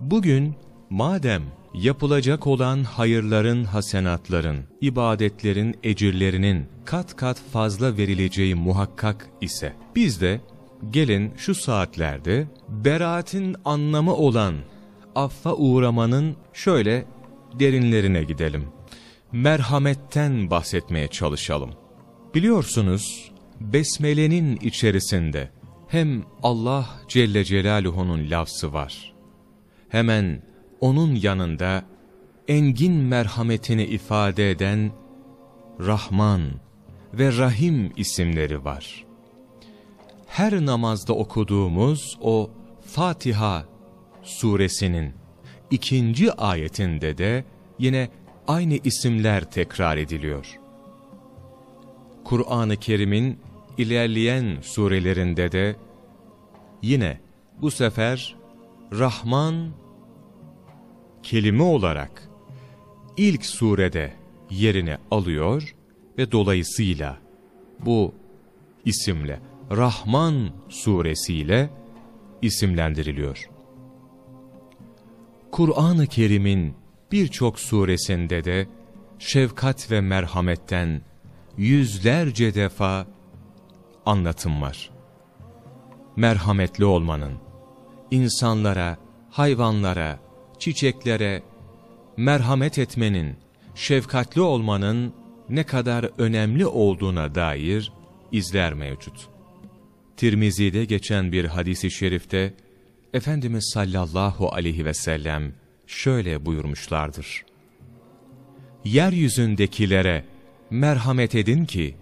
Bugün madem yapılacak olan hayırların, hasenatların, ibadetlerin, ecirlerinin kat kat fazla verileceği muhakkak ise, biz de gelin şu saatlerde beraatin anlamı olan affa uğramanın şöyle derinlerine gidelim. Merhametten bahsetmeye çalışalım. Biliyorsunuz, Besmele'nin içerisinde hem Allah Celle Celaluhu'nun lafzı var. Hemen onun yanında engin merhametini ifade eden Rahman ve Rahim isimleri var. Her namazda okuduğumuz o Fatiha suresinin ikinci ayetinde de yine aynı isimler tekrar ediliyor. Kur'an-ı Kerim'in ilerleyen surelerinde de yine bu sefer Rahman kelime olarak ilk surede yerini alıyor ve dolayısıyla bu isimle Rahman suresiyle isimlendiriliyor. Kur'an-ı Kerim'in birçok suresinde de şefkat ve merhametten yüzlerce defa anlatım var. Merhametli olmanın, insanlara, hayvanlara, çiçeklere merhamet etmenin, şefkatli olmanın ne kadar önemli olduğuna dair izler mevcut. Tirmizi'de geçen bir hadisi şerifte, Efendimiz sallallahu aleyhi ve sellem şöyle buyurmuşlardır. Yeryüzündekilere merhamet edin ki,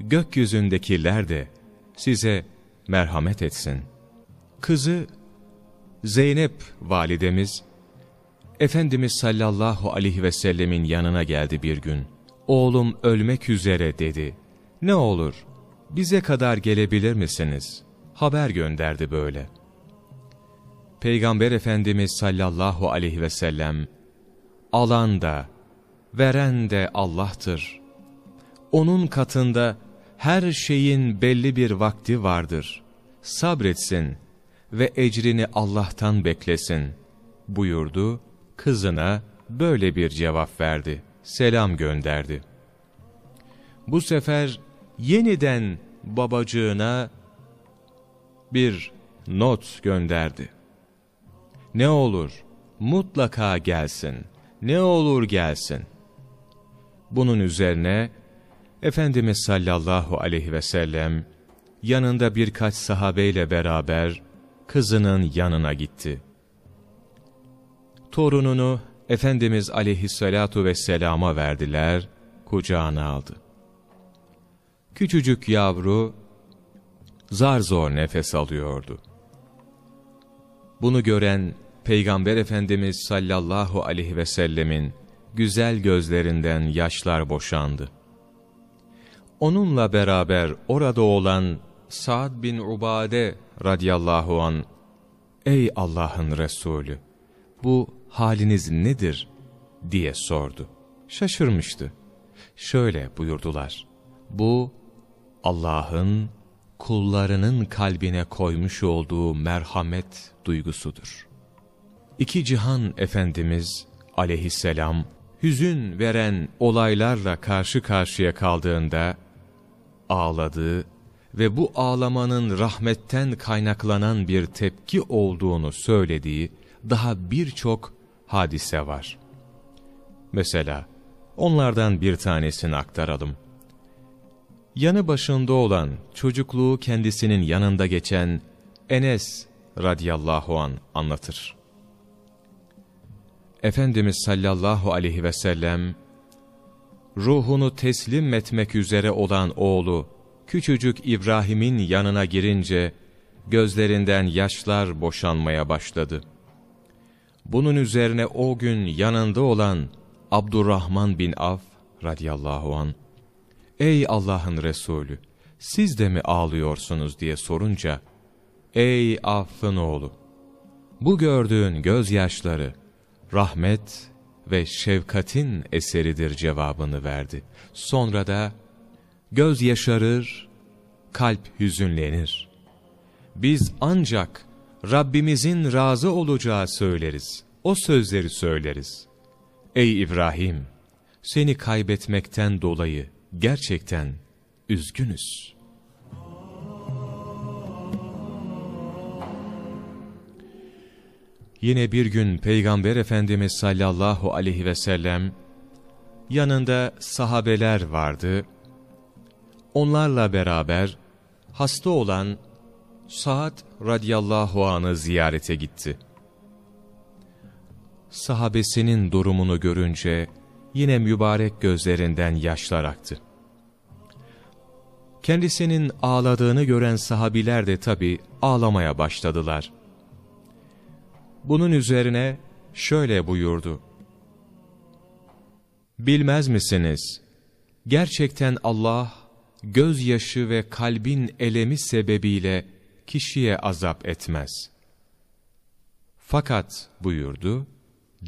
gökyüzündekiler de size merhamet etsin. Kızı Zeynep validemiz, Efendimiz sallallahu aleyhi ve sellemin yanına geldi bir gün. Oğlum ölmek üzere dedi. Ne olur bize kadar gelebilir misiniz? Haber gönderdi böyle. Peygamber Efendimiz sallallahu aleyhi ve sellem, alan da, veren de Allah'tır. Onun katında her şeyin belli bir vakti vardır. Sabretsin ve ecrini Allah'tan beklesin buyurdu. Kızına böyle bir cevap verdi. Selam gönderdi. Bu sefer yeniden babacığına bir not gönderdi. Ne olur mutlaka gelsin, ne olur gelsin. Bunun üzerine Efendimiz sallallahu aleyhi ve sellem yanında birkaç sahabeyle beraber kızının yanına gitti. Torununu Efendimiz aleyhissalatu vesselama verdiler, kucağına aldı. Küçücük yavru zar zor nefes alıyordu. Bunu gören Peygamber Efendimiz sallallahu aleyhi ve sellemin güzel gözlerinden yaşlar boşandı. Onunla beraber orada olan Sa'd bin Ubade radıyallahu an Ey Allah'ın Resulü bu haliniz nedir diye sordu. Şaşırmıştı. Şöyle buyurdular. Bu Allah'ın kullarının kalbine koymuş olduğu merhamet duygusudur. İki cihan Efendimiz aleyhisselam hüzün veren olaylarla karşı karşıya kaldığında ağladı ve bu ağlamanın rahmetten kaynaklanan bir tepki olduğunu söylediği daha birçok hadise var. Mesela onlardan bir tanesini aktaralım. Yanı başında olan çocukluğu kendisinin yanında geçen Enes radıyallahu an anlatır. Efendimiz sallallahu aleyhi ve sellem ruhunu teslim etmek üzere olan oğlu küçücük İbrahim'in yanına girince gözlerinden yaşlar boşanmaya başladı. Bunun üzerine o gün yanında olan Abdurrahman bin Af radıyallahu an Ey Allah'ın Resulü siz de mi ağlıyorsunuz diye sorunca Ey Aff'ın oğlu bu gördüğün gözyaşları rahmet ve şefkatin eseridir cevabını verdi. Sonra da göz yaşarır, kalp hüzünlenir. Biz ancak Rabbimizin razı olacağı söyleriz. O sözleri söyleriz. Ey İbrahim! Seni kaybetmekten dolayı gerçekten üzgünüz. Yine bir gün Peygamber Efendimiz sallallahu aleyhi ve sellem yanında sahabeler vardı. Onlarla beraber hasta olan Sa'd radıyallahu anı ziyarete gitti. Sahabesinin durumunu görünce yine mübarek gözlerinden yaşlar aktı. Kendisinin ağladığını gören sahabiler de tabi ağlamaya başladılar. Bunun üzerine şöyle buyurdu. Bilmez misiniz? Gerçekten Allah, gözyaşı ve kalbin elemi sebebiyle kişiye azap etmez. Fakat buyurdu,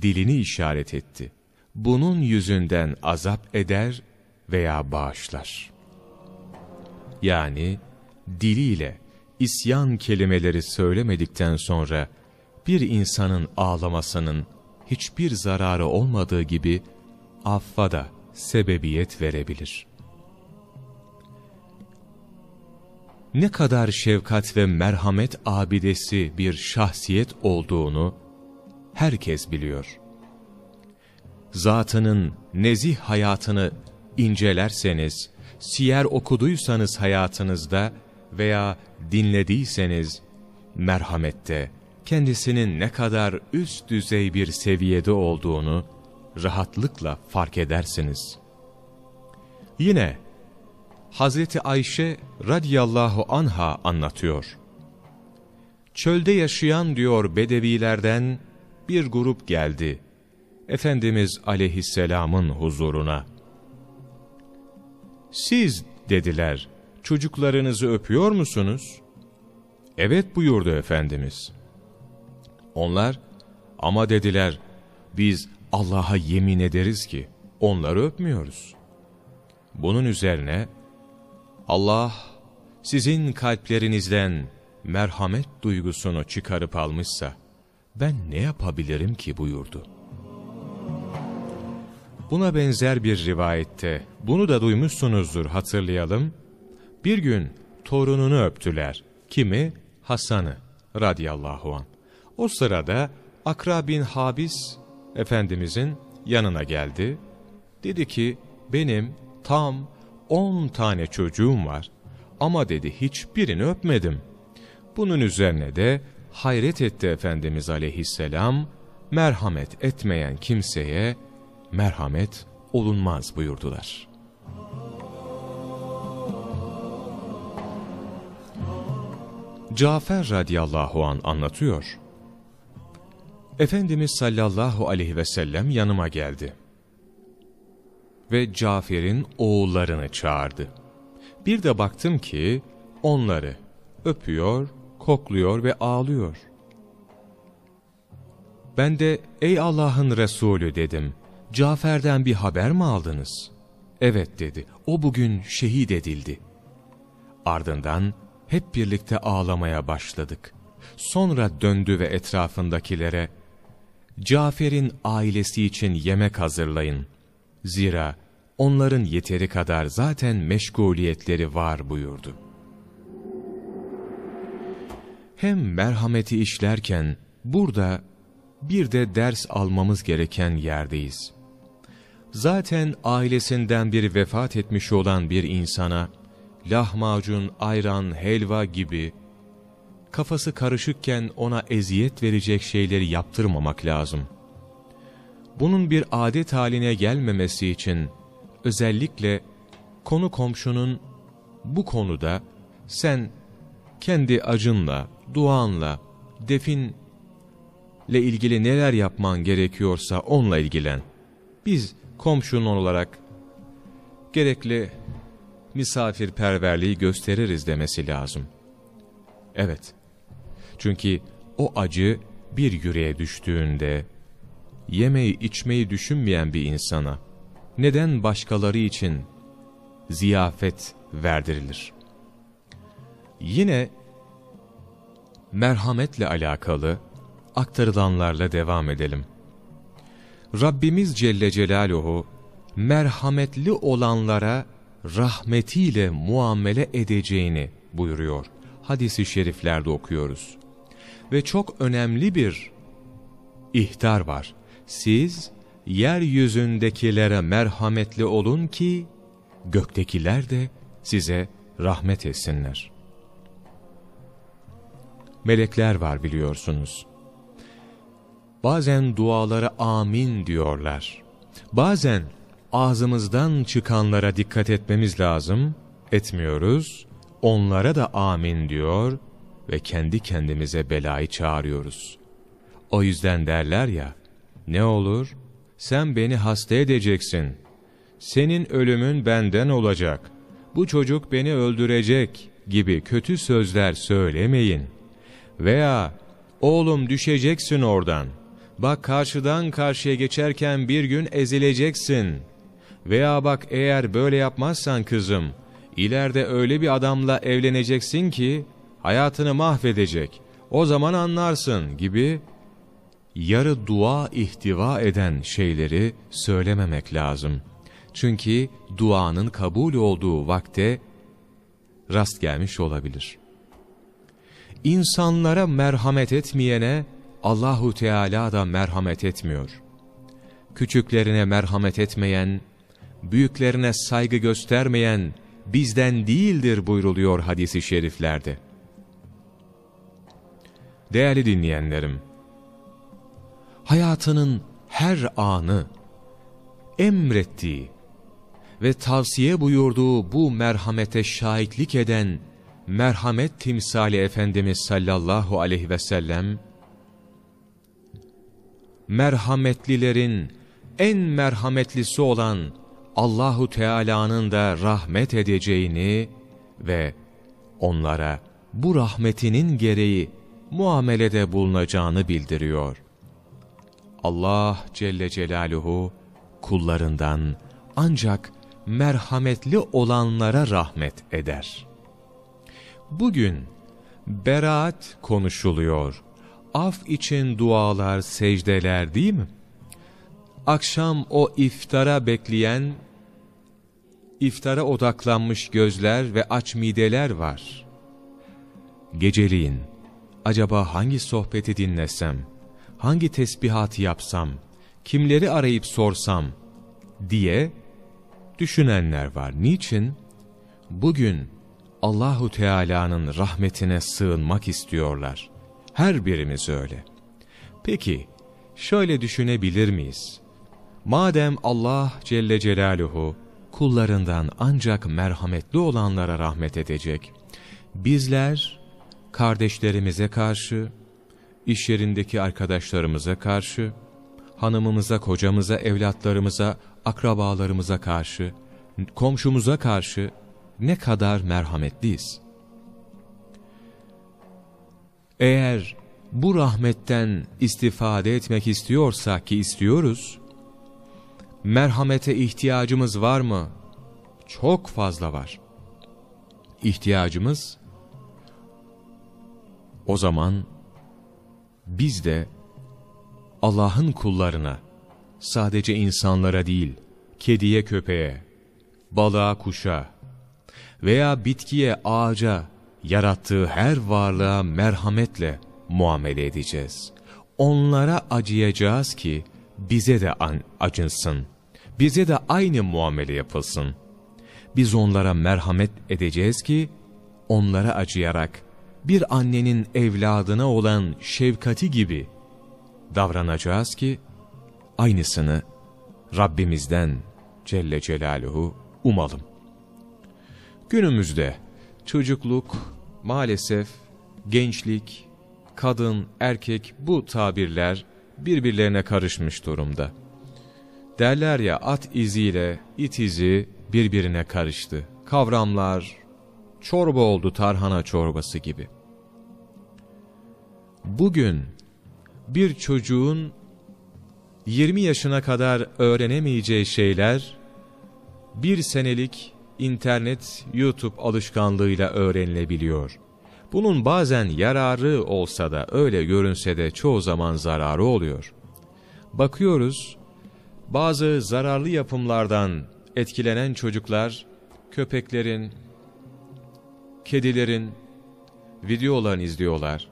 dilini işaret etti. Bunun yüzünden azap eder veya bağışlar. Yani diliyle isyan kelimeleri söylemedikten sonra bir insanın ağlamasının hiçbir zararı olmadığı gibi affa da sebebiyet verebilir. Ne kadar şefkat ve merhamet abidesi bir şahsiyet olduğunu herkes biliyor. Zatının nezih hayatını incelerseniz, siyer okuduysanız hayatınızda veya dinlediyseniz, merhamette, kendisinin ne kadar üst düzey bir seviyede olduğunu rahatlıkla fark edersiniz. Yine Hazreti Ayşe radiyallahu anha anlatıyor. Çölde yaşayan diyor bedevilerden bir grup geldi. Efendimiz aleyhisselamın huzuruna. Siz dediler çocuklarınızı öpüyor musunuz? Evet buyurdu Efendimiz. Onlar ama dediler biz Allah'a yemin ederiz ki onları öpmüyoruz. Bunun üzerine Allah sizin kalplerinizden merhamet duygusunu çıkarıp almışsa ben ne yapabilirim ki buyurdu. Buna benzer bir rivayette, bunu da duymuşsunuzdur hatırlayalım. Bir gün torununu öptüler. Kimi? Hasan'ı radıyallahu an. O sırada Akra bin Habis Efendimizin yanına geldi. Dedi ki benim tam on tane çocuğum var ama dedi hiçbirini öpmedim. Bunun üzerine de hayret etti Efendimiz aleyhisselam, merhamet etmeyen kimseye merhamet olunmaz buyurdular. Cafer radıyallahu an anlatıyor. Efendimiz sallallahu aleyhi ve sellem yanıma geldi. Ve Cafer'in oğullarını çağırdı. Bir de baktım ki onları öpüyor, kokluyor ve ağlıyor. Ben de ey Allah'ın Resulü dedim. Cafer'den bir haber mi aldınız? Evet dedi. O bugün şehit edildi. Ardından hep birlikte ağlamaya başladık. Sonra döndü ve etrafındakilere Cafer'in ailesi için yemek hazırlayın. Zira onların yeteri kadar zaten meşguliyetleri var buyurdu. Hem merhameti işlerken burada bir de ders almamız gereken yerdeyiz. Zaten ailesinden bir vefat etmiş olan bir insana lahmacun, ayran, helva gibi kafası karışıkken ona eziyet verecek şeyleri yaptırmamak lazım. Bunun bir adet haline gelmemesi için özellikle konu komşunun bu konuda sen kendi acınla, duanla, definle ilgili neler yapman gerekiyorsa onunla ilgilen. Biz komşunun olarak gerekli misafirperverliği gösteririz demesi lazım. Evet, çünkü o acı bir yüreğe düştüğünde, yemeği içmeyi düşünmeyen bir insana, neden başkaları için ziyafet verdirilir? Yine merhametle alakalı aktarılanlarla devam edelim. Rabbimiz Celle Celaluhu merhametli olanlara rahmetiyle muamele edeceğini buyuruyor. Hadis-i şeriflerde okuyoruz. Ve çok önemli bir ihtar var. Siz yeryüzündekilere merhametli olun ki göktekiler de size rahmet etsinler. Melekler var biliyorsunuz. Bazen dualara amin diyorlar. Bazen ağzımızdan çıkanlara dikkat etmemiz lazım, etmiyoruz. Onlara da amin diyor ve kendi kendimize belayı çağırıyoruz. O yüzden derler ya, ne olur, sen beni hasta edeceksin. Senin ölümün benden olacak. Bu çocuk beni öldürecek gibi kötü sözler söylemeyin. Veya, oğlum düşeceksin oradan. Bak karşıdan karşıya geçerken bir gün ezileceksin. Veya bak eğer böyle yapmazsan kızım, ileride öyle bir adamla evleneceksin ki, hayatını mahvedecek. O zaman anlarsın gibi yarı dua ihtiva eden şeyleri söylememek lazım. Çünkü duanın kabul olduğu vakte rast gelmiş olabilir. İnsanlara merhamet etmeyene Allahu Teala da merhamet etmiyor. Küçüklerine merhamet etmeyen, büyüklerine saygı göstermeyen bizden değildir buyruluyor hadisi şeriflerde. Değerli dinleyenlerim, hayatının her anı emrettiği ve tavsiye buyurduğu bu merhamete şahitlik eden merhamet timsali Efendimiz sallallahu aleyhi ve sellem, merhametlilerin en merhametlisi olan Allahu Teala'nın da rahmet edeceğini ve onlara bu rahmetinin gereği muamelede bulunacağını bildiriyor. Allah Celle Celaluhu kullarından ancak merhametli olanlara rahmet eder. Bugün beraat konuşuluyor. Af için dualar, secdeler değil mi? Akşam o iftara bekleyen, iftara odaklanmış gözler ve aç mideler var. Geceliğin, acaba hangi sohbeti dinlesem, hangi tesbihatı yapsam, kimleri arayıp sorsam diye düşünenler var. Niçin? Bugün Allahu Teala'nın rahmetine sığınmak istiyorlar. Her birimiz öyle. Peki, şöyle düşünebilir miyiz? Madem Allah Celle Celaluhu kullarından ancak merhametli olanlara rahmet edecek, bizler kardeşlerimize karşı, iş yerindeki arkadaşlarımıza karşı, hanımımıza, kocamıza, evlatlarımıza, akrabalarımıza karşı, komşumuza karşı ne kadar merhametliyiz. Eğer bu rahmetten istifade etmek istiyorsak ki istiyoruz, merhamete ihtiyacımız var mı? Çok fazla var. İhtiyacımız, o zaman biz de Allah'ın kullarına, sadece insanlara değil, kediye köpeğe, balığa kuşa veya bitkiye ağaca, yarattığı her varlığa merhametle muamele edeceğiz. Onlara acıyacağız ki bize de acınsın. Bize de aynı muamele yapılsın. Biz onlara merhamet edeceğiz ki onlara acıyarak bir annenin evladına olan şefkati gibi davranacağız ki aynısını Rabbimizden Celle Celaluhu umalım. Günümüzde çocukluk maalesef gençlik, kadın, erkek bu tabirler birbirlerine karışmış durumda. Derler ya at iziyle it izi birbirine karıştı. Kavramlar çorba oldu tarhana çorbası gibi. Bugün bir çocuğun 20 yaşına kadar öğrenemeyeceği şeyler bir senelik internet, YouTube alışkanlığıyla öğrenilebiliyor. Bunun bazen yararı olsa da öyle görünse de çoğu zaman zararı oluyor. Bakıyoruz, bazı zararlı yapımlardan etkilenen çocuklar, köpeklerin, kedilerin videolarını izliyorlar.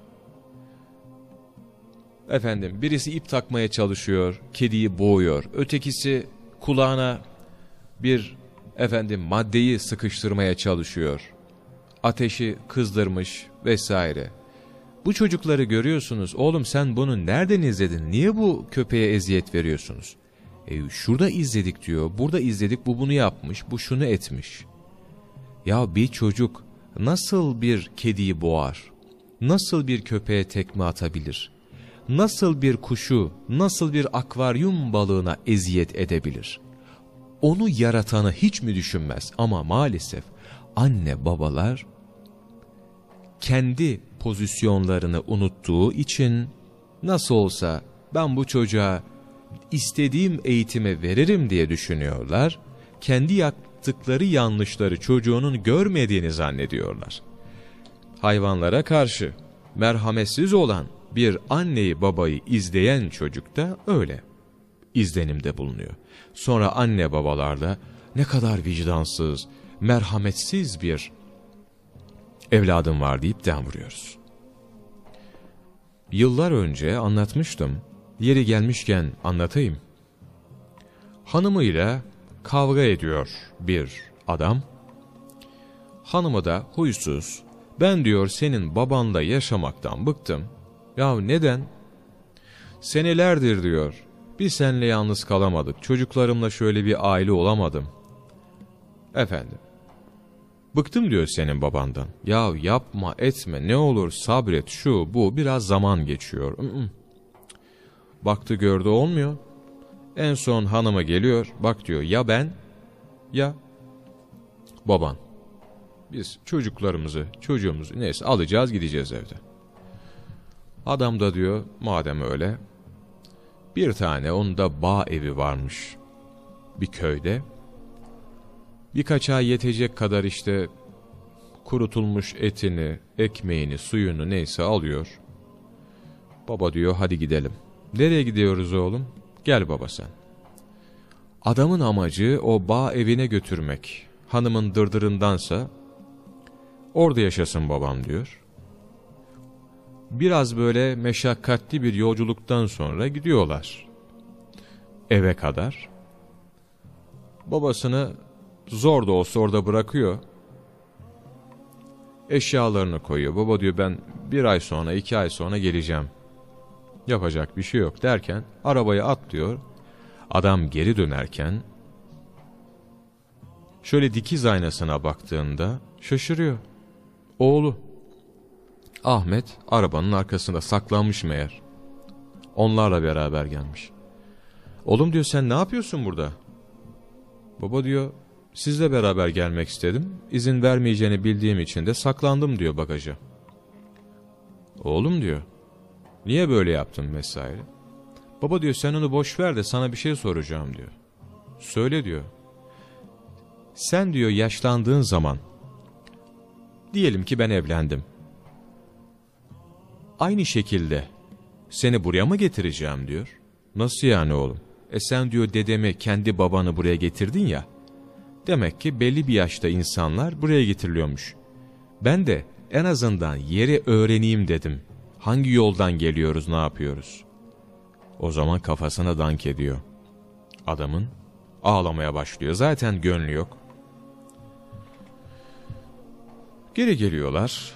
Efendim, birisi ip takmaya çalışıyor, kediyi boğuyor. Ötekisi kulağına bir efendim maddeyi sıkıştırmaya çalışıyor. Ateşi kızdırmış vesaire. Bu çocukları görüyorsunuz. Oğlum sen bunu nereden izledin? Niye bu köpeğe eziyet veriyorsunuz? E, şurada izledik diyor. Burada izledik bu bunu yapmış. Bu şunu etmiş. Ya bir çocuk nasıl bir kediyi boğar? Nasıl bir köpeğe tekme atabilir? Nasıl bir kuşu, nasıl bir akvaryum balığına eziyet edebilir? Onu yaratanı hiç mi düşünmez? Ama maalesef anne babalar kendi pozisyonlarını unuttuğu için nasıl olsa ben bu çocuğa istediğim eğitimi veririm diye düşünüyorlar. Kendi yaptıkları yanlışları çocuğunun görmediğini zannediyorlar. Hayvanlara karşı merhametsiz olan bir anneyi babayı izleyen çocuk da öyle izlenimde bulunuyor. Sonra anne babalarla ne kadar vicdansız, merhametsiz bir evladım var deyip dem vuruyoruz. Yıllar önce anlatmıştım. Yeri gelmişken anlatayım. Hanımıyla kavga ediyor bir adam. Hanımı da huysuz. Ben diyor senin babanla yaşamaktan bıktım. Ya neden? Senelerdir diyor. Bir senle yalnız kalamadık. Çocuklarımla şöyle bir aile olamadım. Efendim. Bıktım diyor senin babandan. Ya yapma etme ne olur sabret şu bu biraz zaman geçiyor. Baktı gördü olmuyor. En son hanıma geliyor. Bak diyor ya ben ya baban. Biz çocuklarımızı çocuğumuzu neyse alacağız gideceğiz evde. Adam da diyor madem öyle bir tane onda bağ evi varmış bir köyde. Birkaç ay yetecek kadar işte kurutulmuş etini, ekmeğini, suyunu neyse alıyor. Baba diyor hadi gidelim. Nereye gidiyoruz oğlum? Gel baba sen. Adamın amacı o bağ evine götürmek. Hanımın dırdırındansa orada yaşasın babam diyor. Biraz böyle meşakkatli bir yolculuktan sonra gidiyorlar. Eve kadar. Babasını zor da olsa orada bırakıyor. Eşyalarını koyuyor. Baba diyor ben bir ay sonra iki ay sonra geleceğim. Yapacak bir şey yok derken arabaya atlıyor. Adam geri dönerken şöyle dikiz aynasına baktığında şaşırıyor. Oğlu Ahmet arabanın arkasında saklanmış meğer. Onlarla beraber gelmiş. Oğlum diyor sen ne yapıyorsun burada? Baba diyor sizle beraber gelmek istedim. İzin vermeyeceğini bildiğim için de saklandım diyor bagaja. Oğlum diyor niye böyle yaptın vesaire. Baba diyor sen onu boş ver de sana bir şey soracağım diyor. Söyle diyor. Sen diyor yaşlandığın zaman diyelim ki ben evlendim. Aynı şekilde seni buraya mı getireceğim diyor. Nasıl yani oğlum? E sen diyor dedemi kendi babanı buraya getirdin ya. Demek ki belli bir yaşta insanlar buraya getiriliyormuş. Ben de en azından yeri öğreneyim dedim. Hangi yoldan geliyoruz ne yapıyoruz? O zaman kafasına dank ediyor. Adamın ağlamaya başlıyor. Zaten gönlü yok. Geri geliyorlar.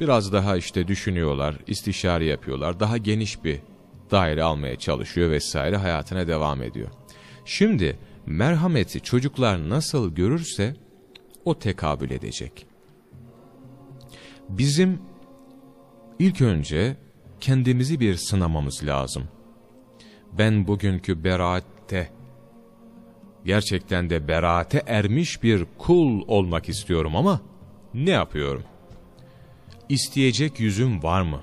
Biraz daha işte düşünüyorlar, istişare yapıyorlar. Daha geniş bir daire almaya çalışıyor vesaire hayatına devam ediyor. Şimdi merhameti çocuklar nasıl görürse o tekabül edecek. Bizim ilk önce kendimizi bir sınamamız lazım. Ben bugünkü beraatte, gerçekten de beraate ermiş bir kul olmak istiyorum ama ne yapıyorum? İsteyecek yüzüm var mı?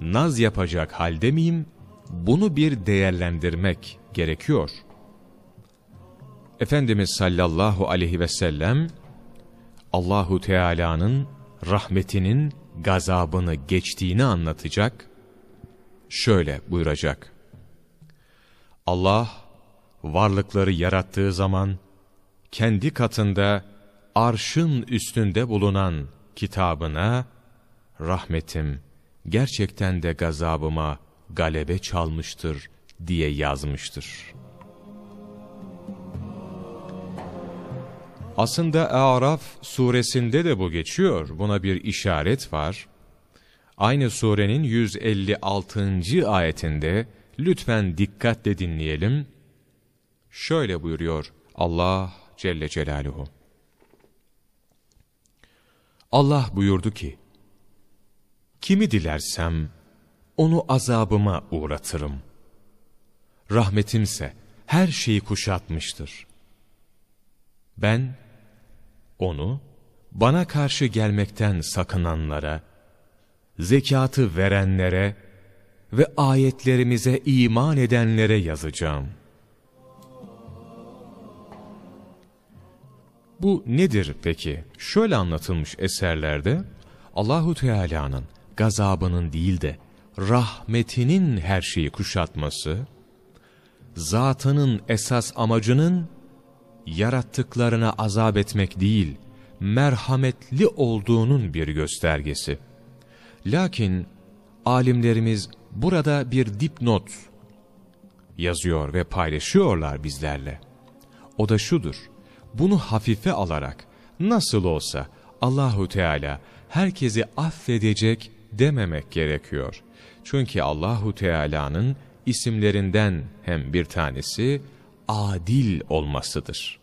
Naz yapacak halde miyim? Bunu bir değerlendirmek gerekiyor. Efendimiz sallallahu aleyhi ve sellem Allahu Teala'nın rahmetinin gazabını geçtiğini anlatacak. Şöyle buyuracak. Allah varlıkları yarattığı zaman kendi katında arşın üstünde bulunan kitabına rahmetim gerçekten de gazabıma galebe çalmıştır diye yazmıştır. Aslında Araf suresinde de bu geçiyor. Buna bir işaret var. Aynı surenin 156. ayetinde lütfen dikkatle dinleyelim. Şöyle buyuruyor Allah Celle Celaluhu. Allah buyurdu ki, Kimi dilersem onu azabıma uğratırım. Rahmetimse her şeyi kuşatmıştır. Ben onu bana karşı gelmekten sakınanlara, zekatı verenlere ve ayetlerimize iman edenlere yazacağım. Bu nedir peki? Şöyle anlatılmış eserlerde Allahu Teala'nın gazabının değil de rahmetinin her şeyi kuşatması, zatının esas amacının yarattıklarına azap etmek değil, merhametli olduğunun bir göstergesi. Lakin alimlerimiz burada bir dipnot yazıyor ve paylaşıyorlar bizlerle. O da şudur, bunu hafife alarak nasıl olsa Allahu Teala herkesi affedecek dememek gerekiyor. Çünkü Allahu Teala'nın isimlerinden hem bir tanesi adil olmasıdır.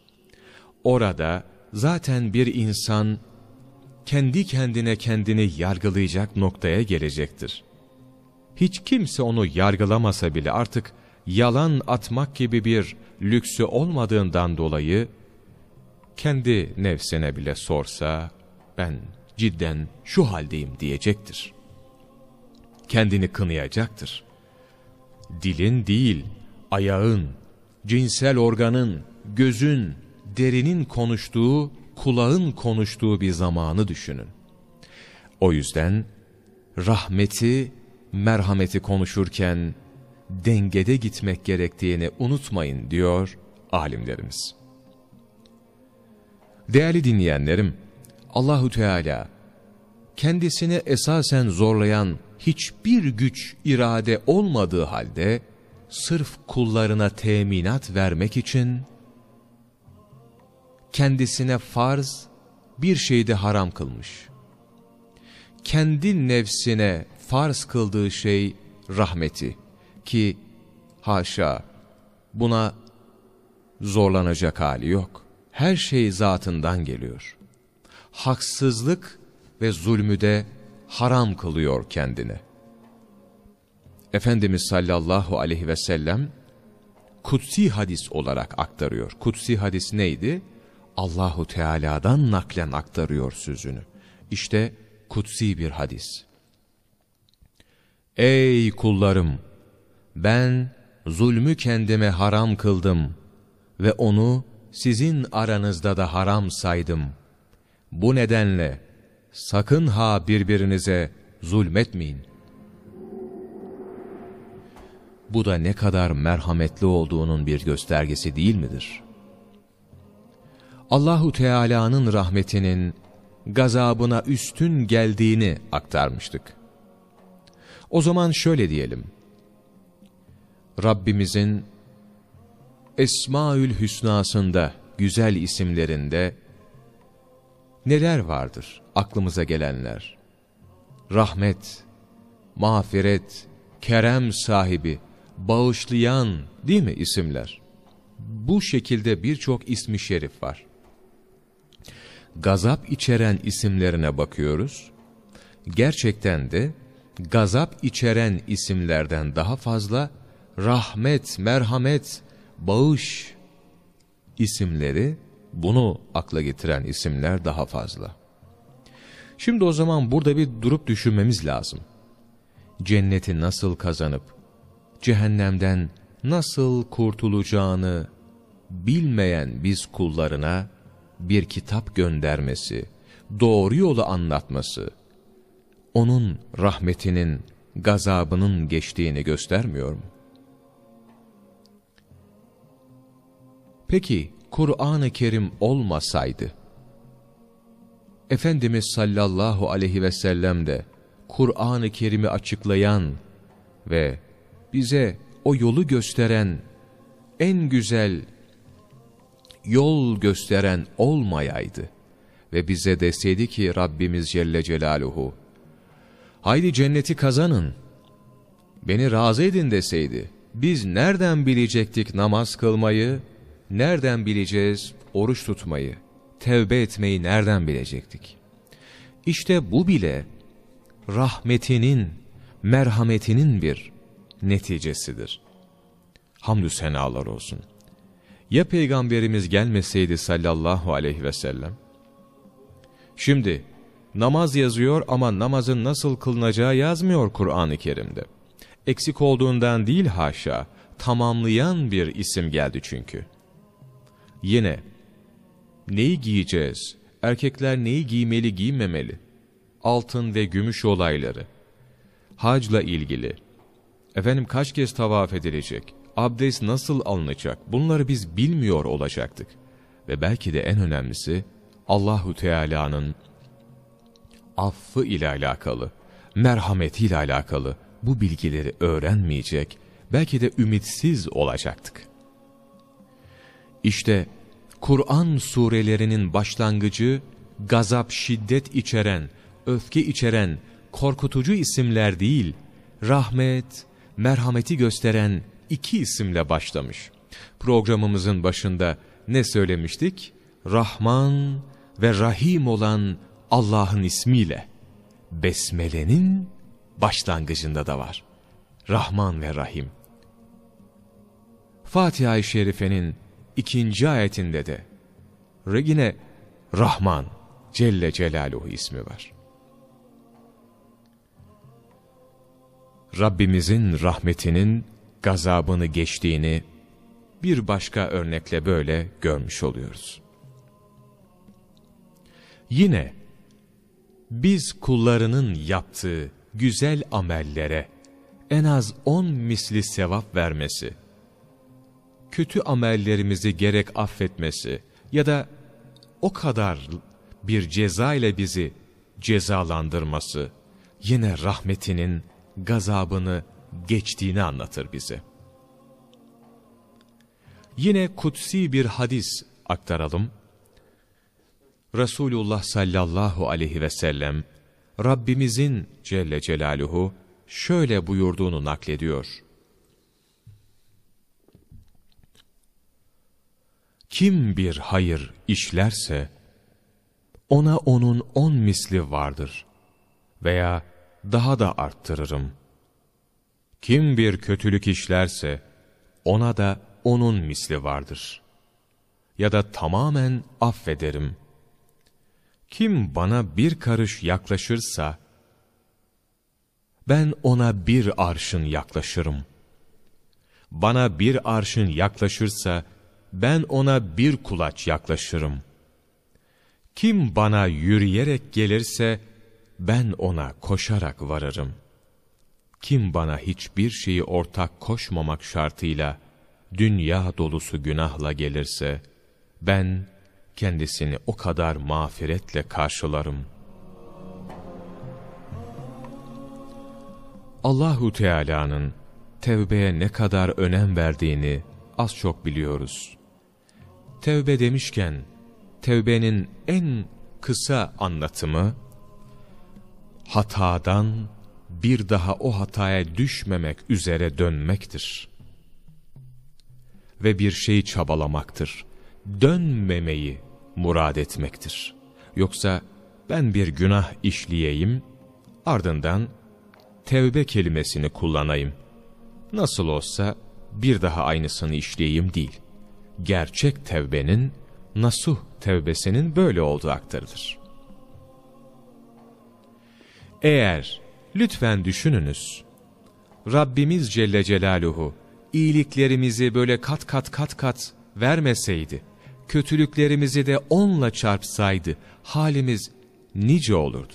Orada zaten bir insan kendi kendine kendini yargılayacak noktaya gelecektir. Hiç kimse onu yargılamasa bile artık yalan atmak gibi bir lüksü olmadığından dolayı kendi nefsine bile sorsa ben cidden şu haldeyim diyecektir. Kendini kınayacaktır. Dilin değil, ayağın, cinsel organın, gözün, derinin konuştuğu, kulağın konuştuğu bir zamanı düşünün. O yüzden rahmeti, merhameti konuşurken dengede gitmek gerektiğini unutmayın diyor alimlerimiz. Değerli dinleyenlerim, Allahu Teala kendisini esasen zorlayan hiçbir güç irade olmadığı halde sırf kullarına teminat vermek için kendisine farz bir şeyde haram kılmış. Kendi nefsine farz kıldığı şey rahmeti ki haşa buna zorlanacak hali yok. Her şey zatından geliyor. Haksızlık ve zulmü de haram kılıyor kendine. Efendimiz sallallahu aleyhi ve sellem kutsi hadis olarak aktarıyor. Kutsi hadis neydi? Allahu Teala'dan naklen aktarıyor sözünü. İşte kutsi bir hadis. Ey kullarım! Ben zulmü kendime haram kıldım ve onu sizin aranızda da haram saydım. Bu nedenle sakın ha birbirinize zulmetmeyin. Bu da ne kadar merhametli olduğunun bir göstergesi değil midir? Allahu Teala'nın rahmetinin gazabına üstün geldiğini aktarmıştık. O zaman şöyle diyelim. Rabbimizin Esmaül Hüsna'sında, güzel isimlerinde neler vardır aklımıza gelenler? Rahmet, mağfiret, kerem sahibi, bağışlayan değil mi isimler? Bu şekilde birçok ismi şerif var. Gazap içeren isimlerine bakıyoruz. Gerçekten de gazap içeren isimlerden daha fazla rahmet, merhamet, bağış isimleri bunu akla getiren isimler daha fazla. Şimdi o zaman burada bir durup düşünmemiz lazım. Cenneti nasıl kazanıp cehennemden nasıl kurtulacağını bilmeyen biz kullarına bir kitap göndermesi, doğru yolu anlatması, onun rahmetinin, gazabının geçtiğini göstermiyor mu? Peki, Kur'an-ı Kerim olmasaydı, Efendimiz sallallahu aleyhi ve sellem de Kur'an-ı Kerim'i açıklayan ve bize o yolu gösteren en güzel yol gösteren olmayaydı. Ve bize deseydi ki Rabbimiz Celle Celaluhu haydi cenneti kazanın beni razı edin deseydi biz nereden bilecektik namaz kılmayı nereden bileceğiz oruç tutmayı tevbe etmeyi nereden bilecektik? İşte bu bile rahmetinin merhametinin bir neticesidir hamdü senalar olsun ya peygamberimiz gelmeseydi sallallahu aleyhi ve sellem? Şimdi namaz yazıyor ama namazın nasıl kılınacağı yazmıyor Kur'an-ı Kerim'de. Eksik olduğundan değil haşa, tamamlayan bir isim geldi çünkü. Yine, neyi giyeceğiz? Erkekler neyi giymeli giymemeli? Altın ve gümüş olayları. Hacla ilgili. Efendim kaç kez tavaf edilecek? abdest nasıl alınacak bunları biz bilmiyor olacaktık. Ve belki de en önemlisi Allahu Teala'nın affı ile alakalı, merhameti ile alakalı bu bilgileri öğrenmeyecek, belki de ümitsiz olacaktık. İşte Kur'an surelerinin başlangıcı gazap şiddet içeren, öfke içeren, korkutucu isimler değil, rahmet, merhameti gösteren iki isimle başlamış. Programımızın başında ne söylemiştik? Rahman ve Rahim olan Allah'ın ismiyle. Besmele'nin başlangıcında da var. Rahman ve Rahim. Fatiha-i Şerife'nin ikinci ayetinde de yine Rahman Celle Celaluhu ismi var. Rabbimizin rahmetinin gazabını geçtiğini bir başka örnekle böyle görmüş oluyoruz. Yine biz kullarının yaptığı güzel amellere en az on misli sevap vermesi, kötü amellerimizi gerek affetmesi ya da o kadar bir ceza ile bizi cezalandırması, yine rahmetinin gazabını geçtiğini anlatır bize. Yine kutsi bir hadis aktaralım. Resulullah sallallahu aleyhi ve sellem Rabbimizin Celle Celaluhu şöyle buyurduğunu naklediyor. Kim bir hayır işlerse ona onun on misli vardır veya daha da arttırırım.'' Kim bir kötülük işlerse ona da onun misli vardır. Ya da tamamen affederim. Kim bana bir karış yaklaşırsa ben ona bir arşın yaklaşırım. Bana bir arşın yaklaşırsa ben ona bir kulaç yaklaşırım. Kim bana yürüyerek gelirse ben ona koşarak varırım.'' Kim bana hiçbir şeyi ortak koşmamak şartıyla dünya dolusu günahla gelirse, ben kendisini o kadar mağfiretle karşılarım. Allahu Teala'nın tevbeye ne kadar önem verdiğini az çok biliyoruz. Tevbe demişken, tevbenin en kısa anlatımı, hatadan bir daha o hataya düşmemek üzere dönmektir. Ve bir şeyi çabalamaktır. Dönmemeyi murad etmektir. Yoksa ben bir günah işleyeyim, ardından tevbe kelimesini kullanayım. Nasıl olsa bir daha aynısını işleyeyim değil. Gerçek tevbenin, nasuh tevbesinin böyle olduğu aktarılır. Eğer Lütfen düşününüz. Rabbimiz Celle Celaluhu iyiliklerimizi böyle kat kat kat kat vermeseydi, kötülüklerimizi de onla çarpsaydı, halimiz nice olurdu.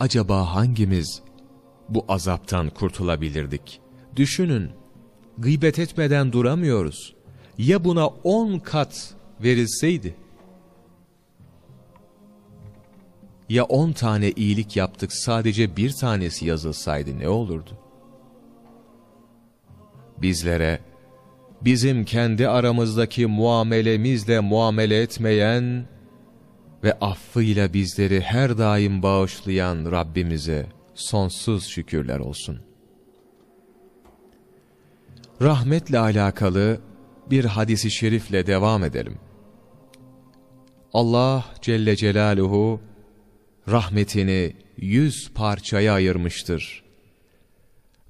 Acaba hangimiz bu azaptan kurtulabilirdik? Düşünün, gıybet etmeden duramıyoruz. Ya buna on kat verilseydi? Ya on tane iyilik yaptık sadece bir tanesi yazılsaydı ne olurdu? Bizlere, bizim kendi aramızdaki muamelemizle muamele etmeyen ve affıyla bizleri her daim bağışlayan Rabbimize sonsuz şükürler olsun. Rahmetle alakalı bir hadisi şerifle devam edelim. Allah Celle Celaluhu rahmetini yüz parçaya ayırmıştır.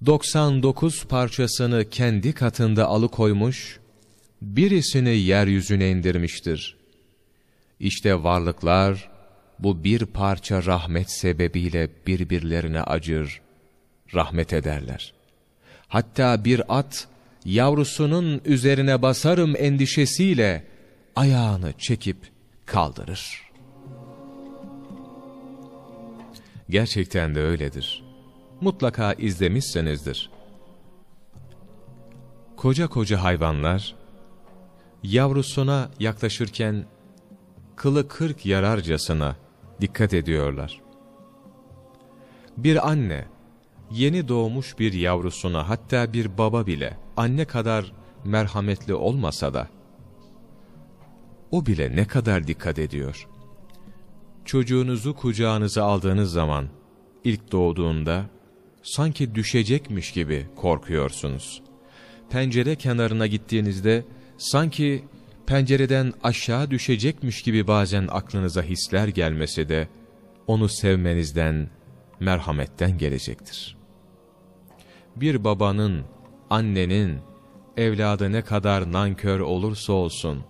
99 parçasını kendi katında alıkoymuş, birisini yeryüzüne indirmiştir. İşte varlıklar bu bir parça rahmet sebebiyle birbirlerine acır, rahmet ederler. Hatta bir at yavrusunun üzerine basarım endişesiyle ayağını çekip kaldırır. Gerçekten de öyledir. Mutlaka izlemişsinizdir. Koca koca hayvanlar, yavrusuna yaklaşırken kılı kırk yararcasına dikkat ediyorlar. Bir anne, yeni doğmuş bir yavrusuna hatta bir baba bile anne kadar merhametli olmasa da, o bile ne kadar dikkat ediyor. Çocuğunuzu kucağınıza aldığınız zaman, ilk doğduğunda, sanki düşecekmiş gibi korkuyorsunuz. Pencere kenarına gittiğinizde, sanki pencereden aşağı düşecekmiş gibi bazen aklınıza hisler gelmesi de, onu sevmenizden, merhametten gelecektir. Bir babanın, annenin, evladı ne kadar nankör olursa olsun,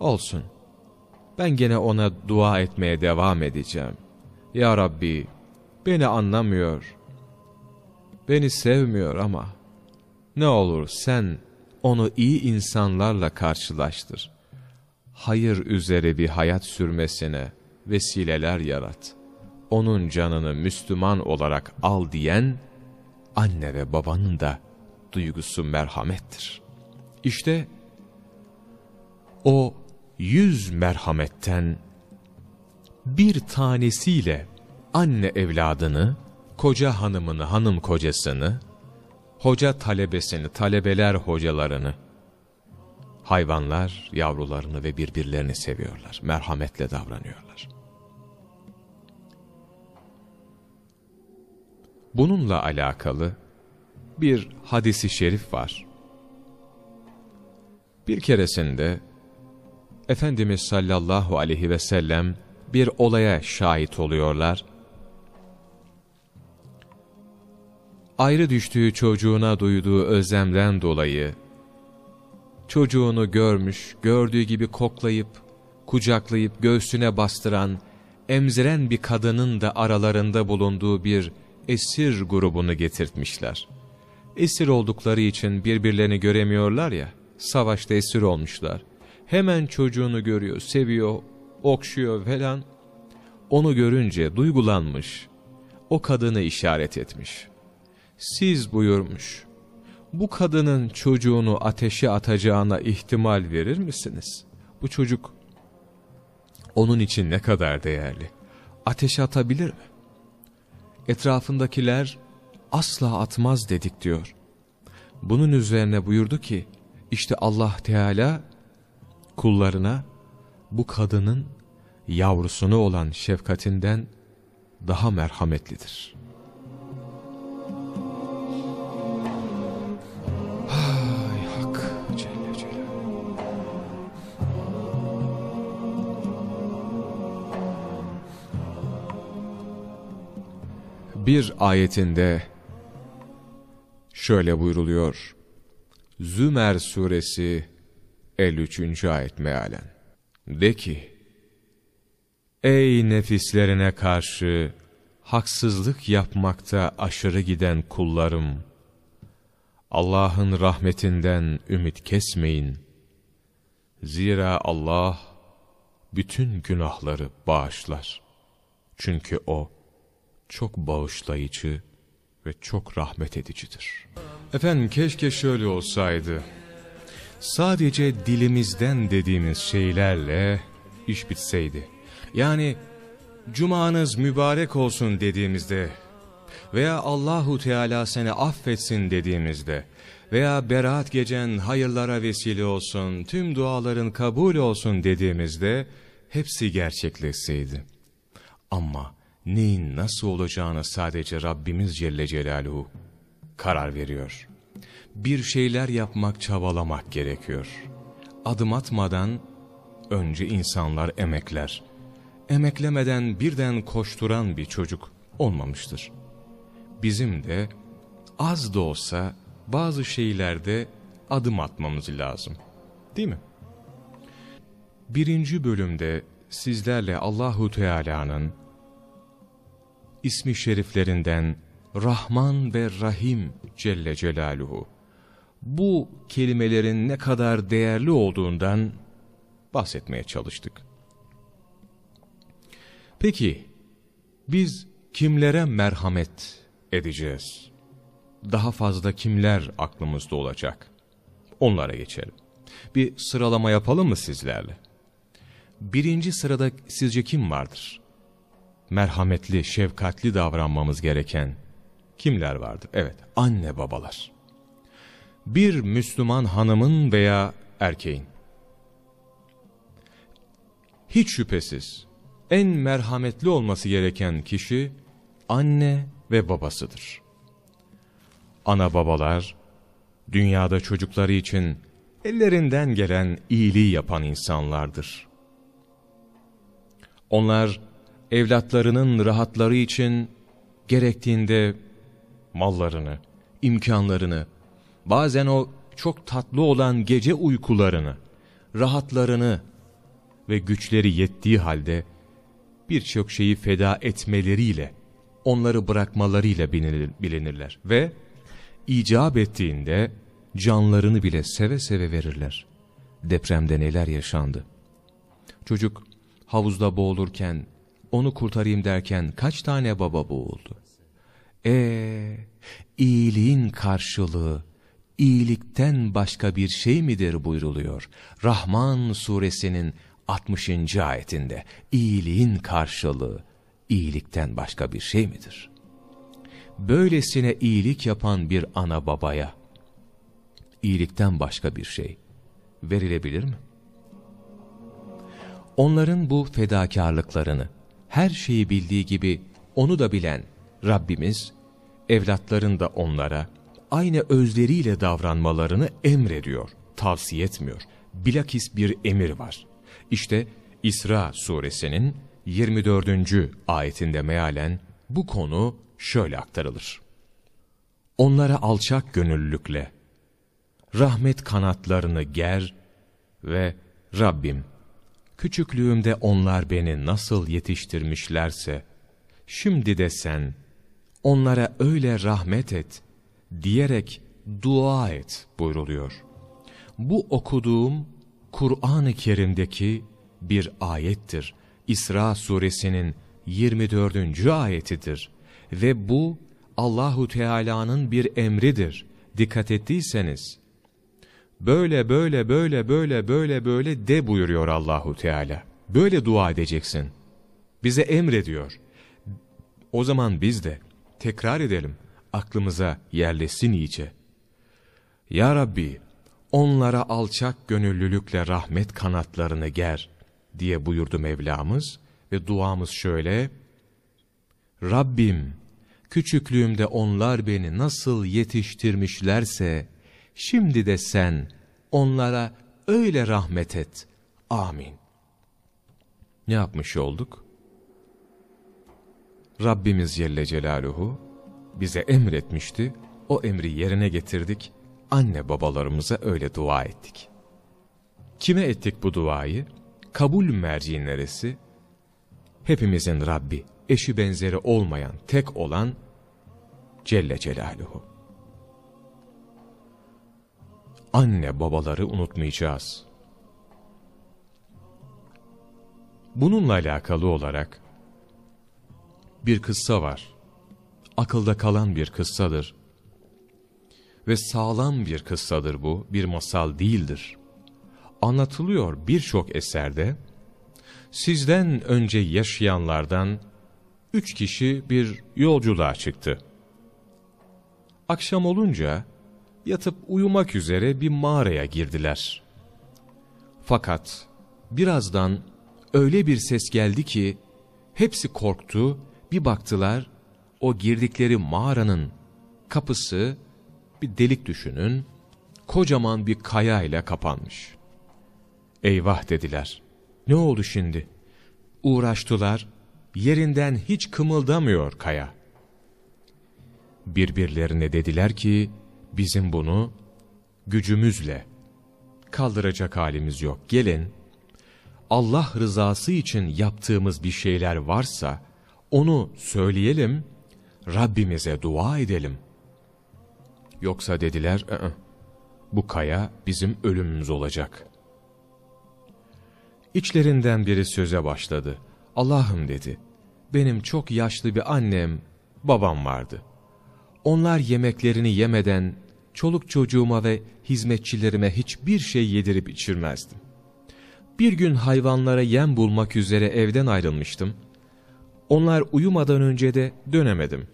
olsun, ben gene ona dua etmeye devam edeceğim. Ya Rabbi, beni anlamıyor, beni sevmiyor ama, ne olur sen, onu iyi insanlarla karşılaştır. Hayır üzere bir hayat sürmesine vesileler yarat. Onun canını Müslüman olarak al diyen, anne ve babanın da duygusu merhamettir. İşte o yüz merhametten bir tanesiyle anne evladını, koca hanımını, hanım kocasını, hoca talebesini, talebeler hocalarını, hayvanlar yavrularını ve birbirlerini seviyorlar, merhametle davranıyorlar. Bununla alakalı bir hadisi şerif var. Bir keresinde Efendimiz sallallahu aleyhi ve sellem bir olaya şahit oluyorlar ayrı düştüğü çocuğuna duyduğu özlemden dolayı, çocuğunu görmüş, gördüğü gibi koklayıp, kucaklayıp göğsüne bastıran, emziren bir kadının da aralarında bulunduğu bir esir grubunu getirtmişler. Esir oldukları için birbirlerini göremiyorlar ya, savaşta esir olmuşlar. Hemen çocuğunu görüyor, seviyor, okşuyor falan. Onu görünce duygulanmış, o kadını işaret etmiş siz buyurmuş, bu kadının çocuğunu ateşe atacağına ihtimal verir misiniz? Bu çocuk onun için ne kadar değerli? Ateşe atabilir mi? Etrafındakiler asla atmaz dedik diyor. Bunun üzerine buyurdu ki, işte Allah Teala kullarına bu kadının yavrusunu olan şefkatinden daha merhametlidir. bir ayetinde şöyle buyruluyor. Zümer suresi 53. ayet mealen. De ki, Ey nefislerine karşı haksızlık yapmakta aşırı giden kullarım! Allah'ın rahmetinden ümit kesmeyin. Zira Allah bütün günahları bağışlar. Çünkü O çok bağışlayıcı ve çok rahmet edicidir. Efendim keşke şöyle olsaydı. Sadece dilimizden dediğimiz şeylerle iş bitseydi. Yani cumanız mübarek olsun dediğimizde veya Allahu Teala seni affetsin dediğimizde veya beraat gecen hayırlara vesile olsun, tüm duaların kabul olsun dediğimizde hepsi gerçekleşseydi. Ama neyin nasıl olacağını sadece Rabbimiz Celle Celaluhu karar veriyor. Bir şeyler yapmak, çabalamak gerekiyor. Adım atmadan önce insanlar emekler. Emeklemeden birden koşturan bir çocuk olmamıştır. Bizim de az da olsa bazı şeylerde adım atmamız lazım. Değil mi? Birinci bölümde sizlerle Allahu Teala'nın ismi şeriflerinden Rahman ve Rahim Celle Celaluhu bu kelimelerin ne kadar değerli olduğundan bahsetmeye çalıştık. Peki biz kimlere merhamet edeceğiz? Daha fazla kimler aklımızda olacak? Onlara geçelim. Bir sıralama yapalım mı sizlerle? Birinci sırada sizce kim vardır? Merhametli, şefkatli davranmamız gereken kimler vardır? Evet, anne babalar. Bir Müslüman hanımın veya erkeğin. Hiç şüphesiz en merhametli olması gereken kişi anne ve babasıdır. Ana babalar dünyada çocukları için ellerinden gelen iyiliği yapan insanlardır. Onlar evlatlarının rahatları için gerektiğinde mallarını, imkanlarını, bazen o çok tatlı olan gece uykularını, rahatlarını ve güçleri yettiği halde birçok şeyi feda etmeleriyle, onları bırakmalarıyla bilinirler ve icap ettiğinde canlarını bile seve seve verirler. Depremde neler yaşandı? Çocuk havuzda boğulurken, onu kurtarayım derken kaç tane baba boğuldu? Eee, iyiliğin karşılığı, iyilikten başka bir şey midir buyruluyor. Rahman suresinin 60. ayetinde, iyiliğin karşılığı, iyilikten başka bir şey midir? Böylesine iyilik yapan bir ana babaya, iyilikten başka bir şey verilebilir mi? Onların bu fedakarlıklarını, her şeyi bildiği gibi onu da bilen Rabbimiz, evlatların da onlara aynı özleriyle davranmalarını emrediyor, tavsiye etmiyor. Bilakis bir emir var. İşte İsra suresinin 24. ayetinde mealen bu konu şöyle aktarılır. Onlara alçak gönüllülükle, rahmet kanatlarını ger ve Rabbim, küçüklüğümde onlar beni nasıl yetiştirmişlerse, şimdi de sen, onlara öyle rahmet et, diyerek dua et buyruluyor. Bu okuduğum Kur'an-ı Kerim'deki bir ayettir. İsra suresinin 24. ayetidir. Ve bu Allahu Teala'nın bir emridir. Dikkat ettiyseniz böyle böyle böyle böyle böyle böyle de buyuruyor Allahu Teala. Böyle dua edeceksin. Bize emrediyor. O zaman biz de tekrar edelim. Aklımıza yerleşsin iyice. Ya Rabbi onlara alçak gönüllülükle rahmet kanatlarını ger diye buyurdu Mevlamız ve duamız şöyle. Rabbim küçüklüğümde onlar beni nasıl yetiştirmişlerse Şimdi de sen onlara öyle rahmet et. Amin. Ne yapmış olduk? Rabbimiz Celle Celaluhu bize emretmişti. O emri yerine getirdik. Anne babalarımıza öyle dua ettik. Kime ettik bu duayı? Kabul merci neresi? Hepimizin Rabbi, eşi benzeri olmayan, tek olan Celle Celaluhu anne babaları unutmayacağız. Bununla alakalı olarak bir kıssa var. Akılda kalan bir kıssadır. Ve sağlam bir kıssadır bu, bir masal değildir. Anlatılıyor birçok eserde, sizden önce yaşayanlardan üç kişi bir yolculuğa çıktı. Akşam olunca yatıp uyumak üzere bir mağaraya girdiler. Fakat birazdan öyle bir ses geldi ki hepsi korktu, bir baktılar o girdikleri mağaranın kapısı bir delik düşünün, kocaman bir kaya ile kapanmış. Eyvah dediler. Ne oldu şimdi? Uğraştılar, yerinden hiç kımıldamıyor kaya. Birbirlerine dediler ki, bizim bunu gücümüzle kaldıracak halimiz yok. Gelin, Allah rızası için yaptığımız bir şeyler varsa, onu söyleyelim, Rabbimize dua edelim. Yoksa dediler, Aa, bu kaya bizim ölümümüz olacak. İçlerinden biri söze başladı. Allah'ım dedi, benim çok yaşlı bir annem, babam vardı. Onlar yemeklerini yemeden çoluk çocuğuma ve hizmetçilerime hiçbir şey yedirip içirmezdim. Bir gün hayvanlara yem bulmak üzere evden ayrılmıştım. Onlar uyumadan önce de dönemedim.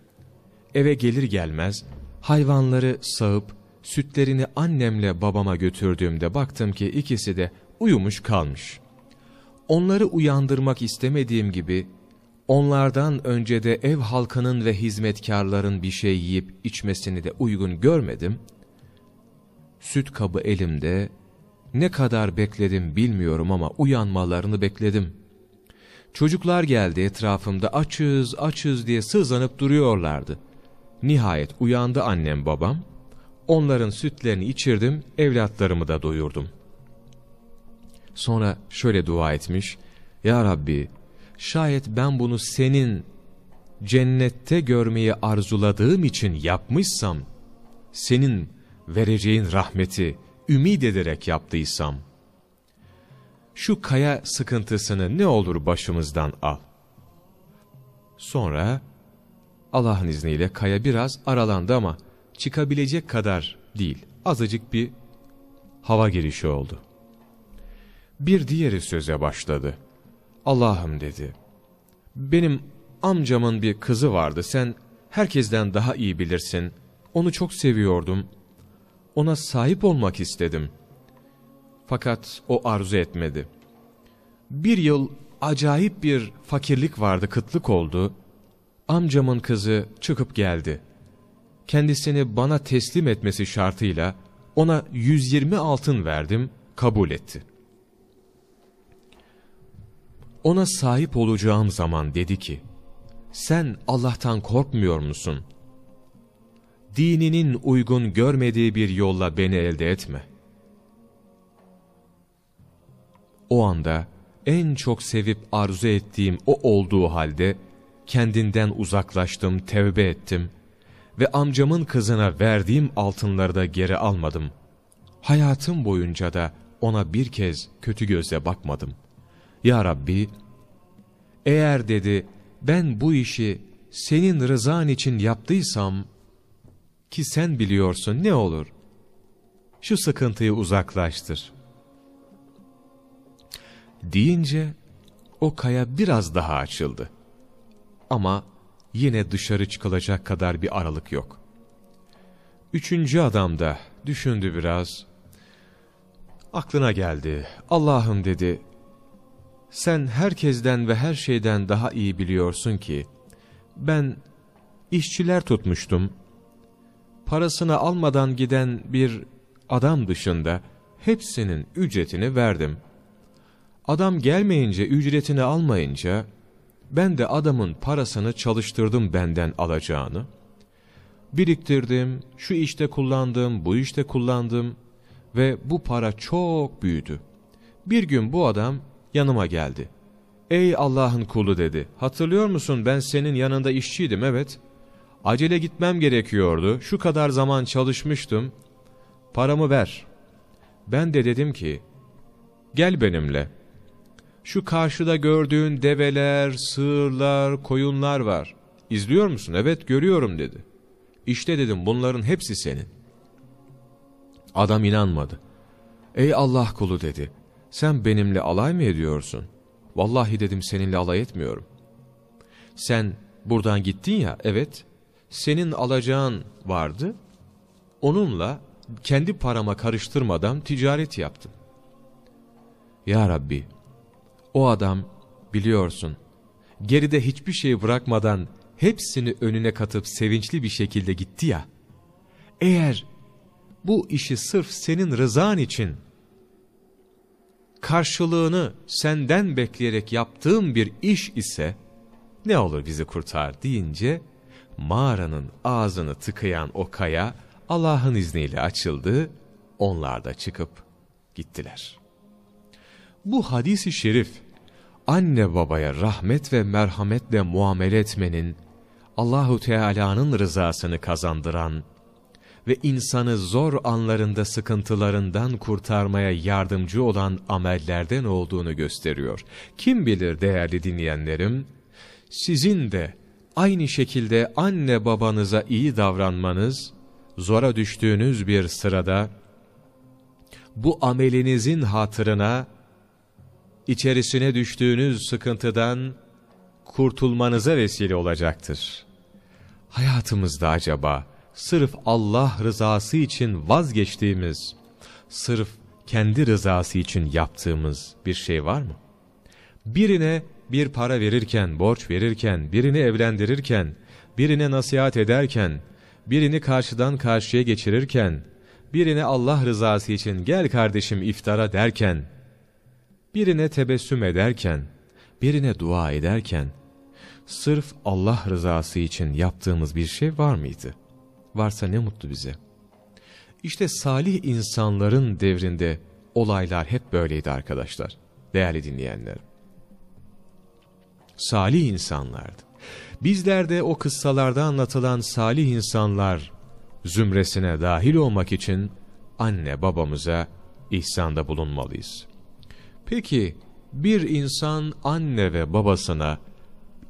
Eve gelir gelmez hayvanları sağıp sütlerini annemle babama götürdüğümde baktım ki ikisi de uyumuş kalmış. Onları uyandırmak istemediğim gibi onlardan önce de ev halkının ve hizmetkarların bir şey yiyip içmesini de uygun görmedim. Süt kabı elimde, ne kadar bekledim bilmiyorum ama uyanmalarını bekledim. Çocuklar geldi etrafımda açız açız diye sızlanıp duruyorlardı. Nihayet uyandı annem babam. Onların sütlerini içirdim, evlatlarımı da doyurdum. Sonra şöyle dua etmiş. Ya Rabbi, şayet ben bunu senin cennette görmeyi arzuladığım için yapmışsam, senin vereceğin rahmeti ümid ederek yaptıysam, şu kaya sıkıntısını ne olur başımızdan al. Sonra Allah'ın izniyle kaya biraz aralandı ama çıkabilecek kadar değil, azıcık bir hava girişi oldu. Bir diğeri söze başladı. Allah'ım dedi, benim amcamın bir kızı vardı, sen herkesten daha iyi bilirsin, onu çok seviyordum, ona sahip olmak istedim. Fakat o arzu etmedi. Bir yıl acayip bir fakirlik vardı, kıtlık oldu. Amcamın kızı çıkıp geldi. Kendisini bana teslim etmesi şartıyla ona 120 altın verdim, kabul etti. Ona sahip olacağım zaman dedi ki, sen Allah'tan korkmuyor musun? Dininin uygun görmediği bir yolla beni elde etme. O anda en çok sevip arzu ettiğim o olduğu halde kendinden uzaklaştım, tevbe ettim ve amcamın kızına verdiğim altınları da geri almadım. Hayatım boyunca da ona bir kez kötü gözle bakmadım. Ya Rabbi, eğer dedi ben bu işi senin rızan için yaptıysam, ki sen biliyorsun ne olur, şu sıkıntıyı uzaklaştır. Deyince o kaya biraz daha açıldı. Ama yine dışarı çıkılacak kadar bir aralık yok. Üçüncü adam da düşündü biraz. Aklına geldi. Allah'ım dedi. Sen herkesten ve her şeyden daha iyi biliyorsun ki ben işçiler tutmuştum. Parasını almadan giden bir adam dışında hepsinin ücretini verdim. Adam gelmeyince ücretini almayınca ben de adamın parasını çalıştırdım benden alacağını. Biriktirdim, şu işte kullandım, bu işte kullandım ve bu para çok büyüdü. Bir gün bu adam yanıma geldi. Ey Allah'ın kulu dedi. Hatırlıyor musun ben senin yanında işçiydim evet. Acele gitmem gerekiyordu. Şu kadar zaman çalışmıştım. Paramı ver. Ben de dedim ki gel benimle. Şu karşıda gördüğün develer, sığırlar, koyunlar var. İzliyor musun? Evet görüyorum dedi. İşte dedim bunların hepsi senin. Adam inanmadı. Ey Allah kulu dedi. Sen benimle alay mı ediyorsun? Vallahi dedim seninle alay etmiyorum. Sen buradan gittin ya evet. Senin alacağın vardı. Onunla kendi parama karıştırmadan ticaret yaptım. Ya Rabbi o adam biliyorsun geride hiçbir şey bırakmadan hepsini önüne katıp sevinçli bir şekilde gitti ya. Eğer bu işi sırf senin rızan için karşılığını senden bekleyerek yaptığım bir iş ise ne olur bizi kurtar deyince mağaranın ağzını tıkayan o kaya Allah'ın izniyle açıldı, onlar da çıkıp gittiler. Bu hadisi şerif anne babaya rahmet ve merhametle muamele etmenin Allahu Teala'nın rızasını kazandıran ve insanı zor anlarında sıkıntılarından kurtarmaya yardımcı olan amellerden olduğunu gösteriyor. Kim bilir değerli dinleyenlerim, sizin de aynı şekilde anne babanıza iyi davranmanız, zora düştüğünüz bir sırada, bu amelinizin hatırına, içerisine düştüğünüz sıkıntıdan kurtulmanıza vesile olacaktır. Hayatımızda acaba, sırf Allah rızası için vazgeçtiğimiz, sırf kendi rızası için yaptığımız bir şey var mı? Birine bir para verirken, borç verirken, birini evlendirirken, birine nasihat ederken, birini karşıdan karşıya geçirirken, birine Allah rızası için gel kardeşim iftara derken, birine tebessüm ederken, birine dua ederken, sırf Allah rızası için yaptığımız bir şey var mıydı? Varsa ne mutlu bize. İşte salih insanların devrinde olaylar hep böyleydi arkadaşlar. Değerli dinleyenler. Salih insanlardı. Bizler de o kıssalarda anlatılan salih insanlar zümresine dahil olmak için anne babamıza ihsanda bulunmalıyız. Peki bir insan anne ve babasına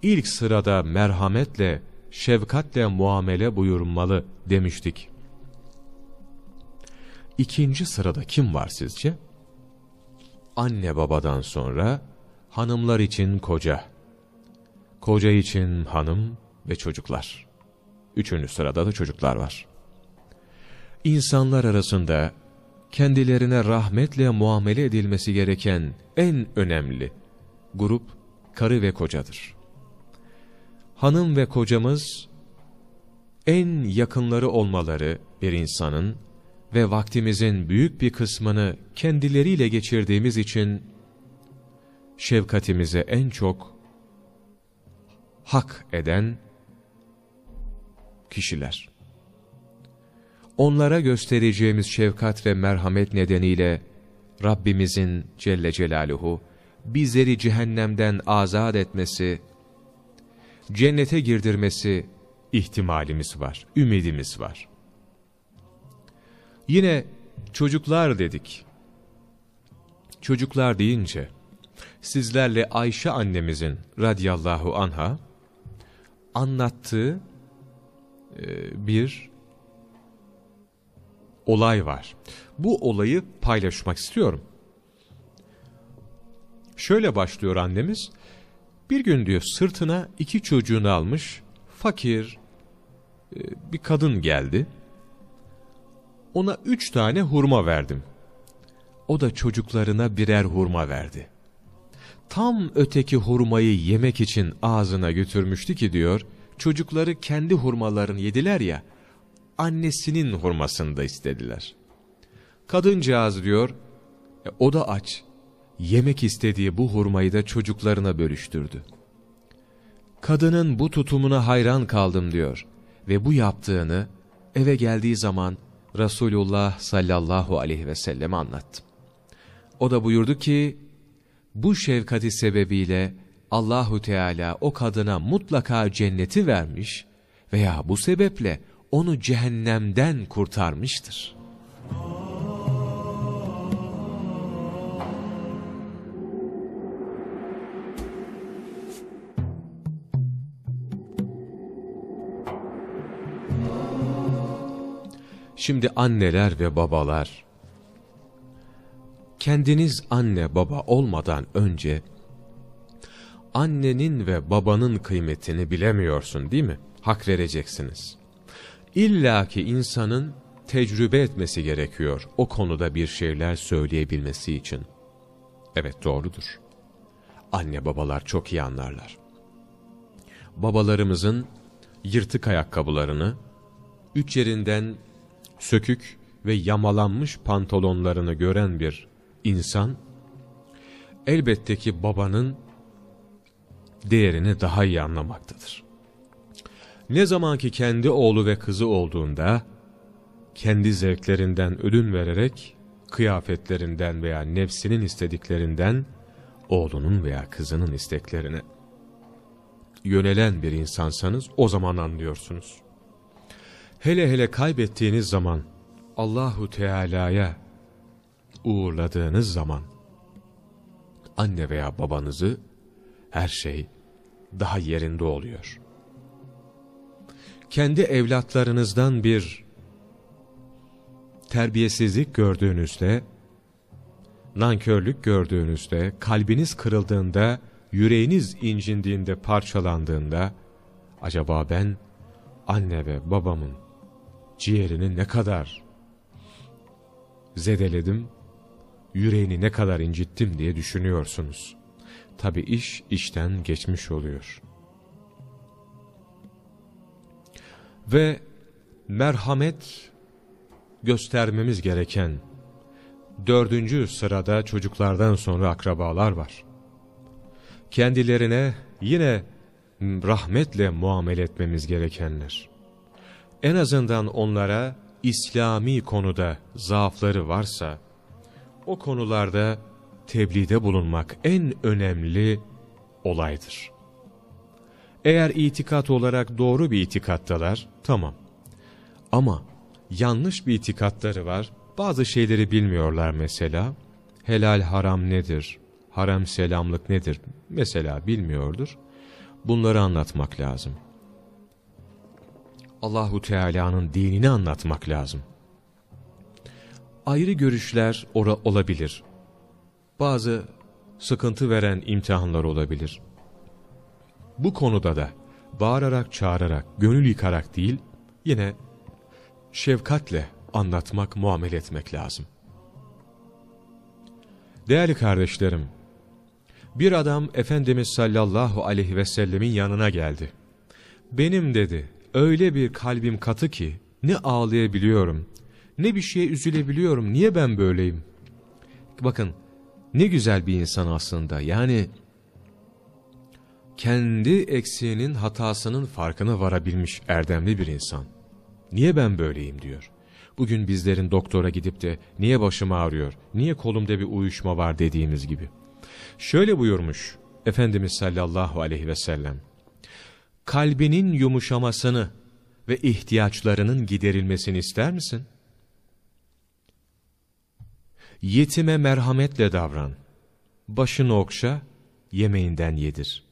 ilk sırada merhametle, şefkatle muamele buyurmalı demiştik. İkinci sırada kim var sizce? Anne babadan sonra hanımlar için koca, koca için hanım ve çocuklar. Üçüncü sırada da çocuklar var. İnsanlar arasında kendilerine rahmetle muamele edilmesi gereken en önemli grup karı ve kocadır. Hanım ve kocamız en yakınları olmaları bir insanın ve vaktimizin büyük bir kısmını kendileriyle geçirdiğimiz için şefkatimize en çok hak eden kişiler. Onlara göstereceğimiz şefkat ve merhamet nedeniyle Rabbimizin Celle Celaluhu bizleri cehennemden azat etmesi, cennete girdirmesi ihtimalimiz var, ümidimiz var. Yine çocuklar dedik. Çocuklar deyince sizlerle Ayşe annemizin radiyallahu anha anlattığı e, bir olay var. Bu olayı paylaşmak istiyorum. Şöyle başlıyor annemiz. Bir gün diyor sırtına iki çocuğunu almış, fakir e, bir kadın geldi. Ona üç tane hurma verdim. O da çocuklarına birer hurma verdi. Tam öteki hurmayı yemek için ağzına götürmüştü ki diyor, çocukları kendi hurmalarını yediler ya, annesinin hurmasını da istediler. Kadıncağız diyor, e, o da aç, yemek istediği bu hurmayı da çocuklarına bölüştürdü. Kadının bu tutumuna hayran kaldım diyor ve bu yaptığını eve geldiği zaman Resulullah sallallahu aleyhi ve selleme anlattım. O da buyurdu ki, bu şefkati sebebiyle Allahu Teala o kadına mutlaka cenneti vermiş veya bu sebeple onu cehennemden kurtarmıştır. Şimdi anneler ve babalar, kendiniz anne baba olmadan önce, annenin ve babanın kıymetini bilemiyorsun değil mi? Hak vereceksiniz. İlla ki insanın tecrübe etmesi gerekiyor o konuda bir şeyler söyleyebilmesi için. Evet doğrudur. Anne babalar çok iyi anlarlar. Babalarımızın yırtık ayakkabılarını, üç yerinden sökük ve yamalanmış pantolonlarını gören bir insan, elbette ki babanın değerini daha iyi anlamaktadır. Ne zamanki kendi oğlu ve kızı olduğunda, kendi zevklerinden ödün vererek, kıyafetlerinden veya nefsinin istediklerinden, oğlunun veya kızının isteklerine yönelen bir insansanız o zaman anlıyorsunuz. Hele hele kaybettiğiniz zaman Allahu Teala'ya uğurladığınız zaman anne veya babanızı her şey daha yerinde oluyor. Kendi evlatlarınızdan bir terbiyesizlik gördüğünüzde, nankörlük gördüğünüzde, kalbiniz kırıldığında, yüreğiniz incindiğinde, parçalandığında, acaba ben anne ve babamın ciğerini ne kadar zedeledim, yüreğini ne kadar incittim diye düşünüyorsunuz. Tabi iş işten geçmiş oluyor. Ve merhamet göstermemiz gereken dördüncü sırada çocuklardan sonra akrabalar var. Kendilerine yine rahmetle muamele etmemiz gerekenler. En azından onlara İslami konuda zaafları varsa, o konularda tebliğde bulunmak en önemli olaydır. Eğer itikat olarak doğru bir itikattalar, tamam. Ama yanlış bir itikatları var, bazı şeyleri bilmiyorlar mesela. Helal haram nedir, haram selamlık nedir mesela bilmiyordur. Bunları anlatmak lazım. Allahu Teala'nın dinini anlatmak lazım. Ayrı görüşler olabilir. Bazı sıkıntı veren imtihanlar olabilir. Bu konuda da bağırarak çağırarak, gönül yıkarak değil, yine şefkatle anlatmak, muamele etmek lazım. Değerli kardeşlerim, bir adam Efendimiz sallallahu aleyhi ve sellemin yanına geldi. Benim dedi, öyle bir kalbim katı ki ne ağlayabiliyorum, ne bir şeye üzülebiliyorum, niye ben böyleyim? Bakın, ne güzel bir insan aslında, yani kendi eksiğinin hatasının farkına varabilmiş erdemli bir insan. Niye ben böyleyim diyor. Bugün bizlerin doktora gidip de niye başım ağrıyor, niye kolumda bir uyuşma var dediğimiz gibi. Şöyle buyurmuş Efendimiz sallallahu aleyhi ve sellem. Kalbinin yumuşamasını ve ihtiyaçlarının giderilmesini ister misin? Yetime merhametle davran. Başını okşa, yemeğinden yedir.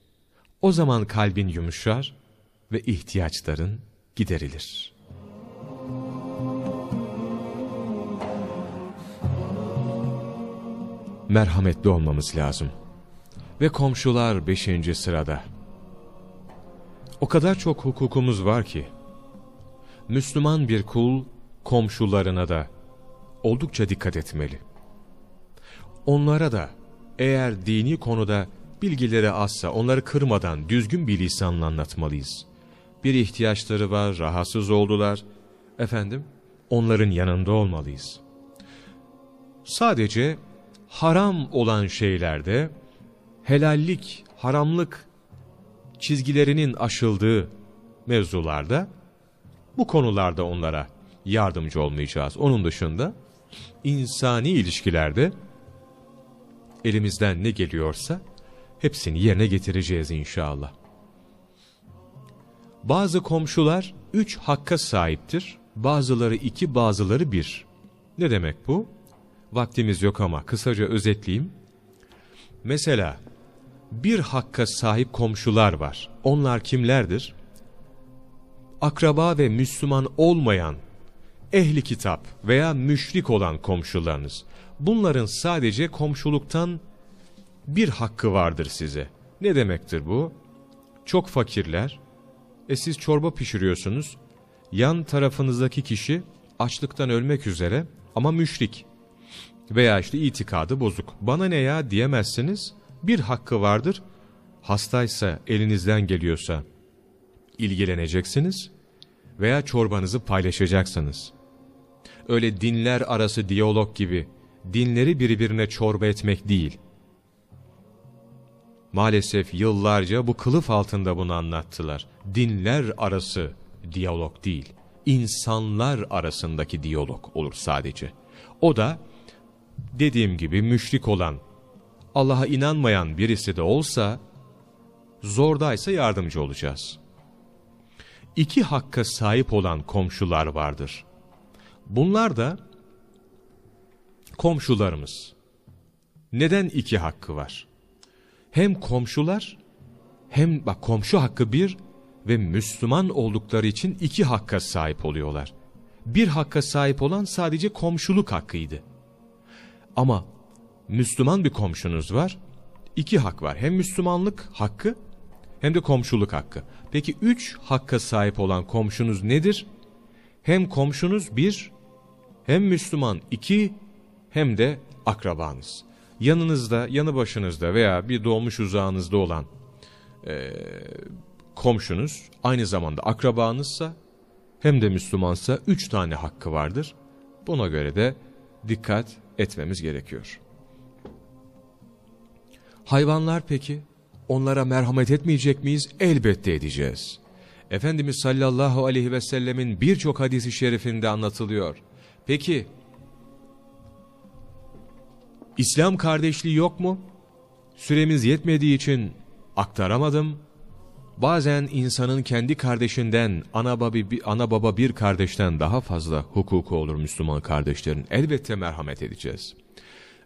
O zaman kalbin yumuşar ve ihtiyaçların giderilir. Merhametli olmamız lazım. Ve komşular beşinci sırada. O kadar çok hukukumuz var ki, Müslüman bir kul komşularına da oldukça dikkat etmeli. Onlara da eğer dini konuda bilgileri azsa onları kırmadan düzgün bir lisanla anlatmalıyız. Bir ihtiyaçları var, rahatsız oldular. Efendim, onların yanında olmalıyız. Sadece haram olan şeylerde helallik, haramlık çizgilerinin aşıldığı mevzularda bu konularda onlara yardımcı olmayacağız. Onun dışında insani ilişkilerde elimizden ne geliyorsa hepsini yerine getireceğiz inşallah. Bazı komşular üç hakka sahiptir. Bazıları iki, bazıları bir. Ne demek bu? Vaktimiz yok ama kısaca özetleyeyim. Mesela bir hakka sahip komşular var. Onlar kimlerdir? Akraba ve Müslüman olmayan ehli kitap veya müşrik olan komşularınız. Bunların sadece komşuluktan bir hakkı vardır size. Ne demektir bu? Çok fakirler. E siz çorba pişiriyorsunuz. Yan tarafınızdaki kişi açlıktan ölmek üzere ama müşrik. Veya işte itikadı bozuk. Bana ne ya diyemezsiniz. Bir hakkı vardır. Hastaysa, elinizden geliyorsa ilgileneceksiniz veya çorbanızı paylaşacaksınız. Öyle dinler arası diyalog gibi dinleri birbirine çorba etmek değil. Maalesef yıllarca bu kılıf altında bunu anlattılar. Dinler arası diyalog değil, insanlar arasındaki diyalog olur sadece. O da dediğim gibi müşrik olan, Allah'a inanmayan birisi de olsa, zordaysa yardımcı olacağız. İki hakka sahip olan komşular vardır. Bunlar da komşularımız. Neden iki hakkı var? Hem komşular, hem bak komşu hakkı bir ve Müslüman oldukları için iki hakka sahip oluyorlar. Bir hakka sahip olan sadece komşuluk hakkıydı. Ama Müslüman bir komşunuz var, iki hak var. Hem Müslümanlık hakkı hem de komşuluk hakkı. Peki üç hakka sahip olan komşunuz nedir? Hem komşunuz bir, hem Müslüman iki, hem de akrabanız. Yanınızda, yanı başınızda veya bir doğmuş uzağınızda olan e, komşunuz aynı zamanda akrabanızsa hem de Müslümansa üç tane hakkı vardır. Buna göre de dikkat etmemiz gerekiyor. Hayvanlar peki? Onlara merhamet etmeyecek miyiz? Elbette edeceğiz. Efendimiz sallallahu aleyhi ve sellemin birçok hadisi şerifinde anlatılıyor. Peki, İslam kardeşliği yok mu? Süremiz yetmediği için aktaramadım. Bazen insanın kendi kardeşinden, ana baba, ana baba bir kardeşten daha fazla hukuku olur Müslüman kardeşlerin. Elbette merhamet edeceğiz.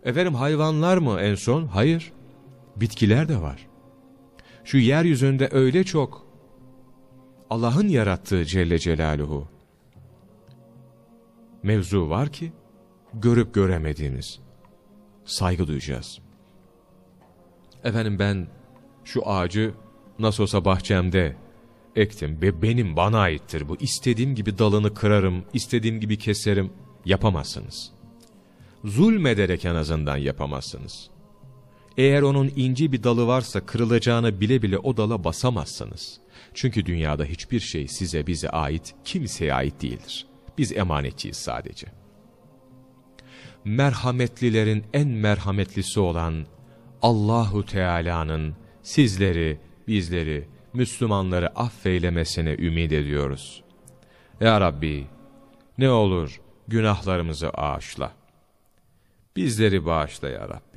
Efendim hayvanlar mı en son? Hayır. Bitkiler de var. Şu yeryüzünde öyle çok Allah'ın yarattığı Celle Celaluhu mevzu var ki görüp göremediğimiz saygı duyacağız. Efendim ben şu ağacı nasıl olsa bahçemde ektim ve benim bana aittir bu. İstediğim gibi dalını kırarım, istediğim gibi keserim. Yapamazsınız. Zulmederek en azından yapamazsınız. Eğer onun ince bir dalı varsa kırılacağını bile bile o dala basamazsınız. Çünkü dünyada hiçbir şey size bize ait, kimseye ait değildir. Biz emanetçiyiz sadece. Merhametlilerin en merhametlisi olan Allahu Teala'nın sizleri, bizleri, Müslümanları affeylemesine ümit ediyoruz. Ya Rabbi, ne olur günahlarımızı ağışla. Bizleri bağışla ya Rabbi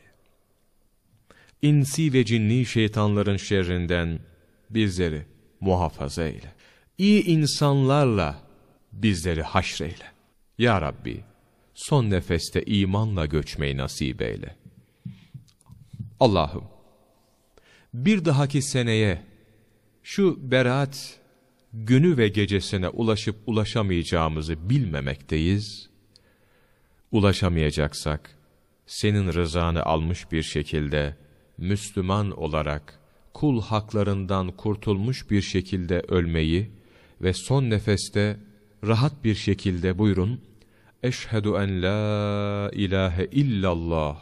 insi ve cinni şeytanların şerrinden bizleri muhafaza eyle. İyi insanlarla bizleri haşreyle. Ya Rabbi, son nefeste imanla göçmeyi nasip eyle. Allah'ım, bir dahaki seneye şu beraat günü ve gecesine ulaşıp ulaşamayacağımızı bilmemekteyiz. Ulaşamayacaksak, senin rızanı almış bir şekilde, Müslüman olarak kul haklarından kurtulmuş bir şekilde ölmeyi ve son nefeste rahat bir şekilde buyurun Eşhedü en la ilahe illallah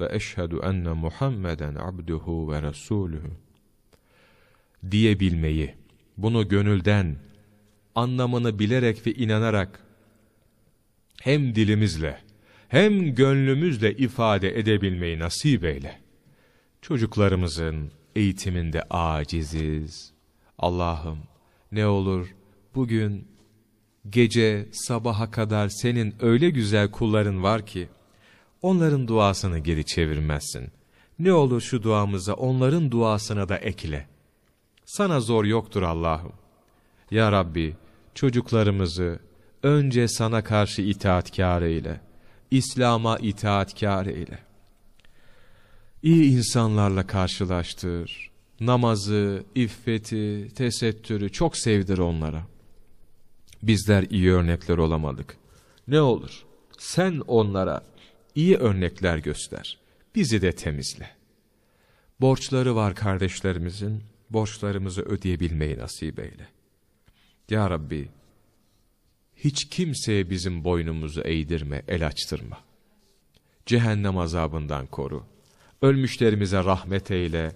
ve eşhedü enne Muhammeden abduhu ve resuluhu diyebilmeyi, bunu gönülden, anlamını bilerek ve inanarak hem dilimizle hem gönlümüzle ifade edebilmeyi nasip eyle. Çocuklarımızın eğitiminde aciziz. Allah'ım ne olur bugün gece sabaha kadar senin öyle güzel kulların var ki onların duasını geri çevirmezsin. Ne olur şu duamıza onların duasına da ekle. Sana zor yoktur Allah'ım. Ya Rabbi çocuklarımızı önce sana karşı itaatkar eyle. İslam'a itaatkar eyle iyi insanlarla karşılaştır. Namazı, iffeti, tesettürü çok sevdir onlara. Bizler iyi örnekler olamadık. Ne olur sen onlara iyi örnekler göster. Bizi de temizle. Borçları var kardeşlerimizin, borçlarımızı ödeyebilmeyi nasip eyle. Ya Rabbi, hiç kimseye bizim boynumuzu eğdirme, el açtırma. Cehennem azabından koru. Ölmüşlerimize rahmet eyle.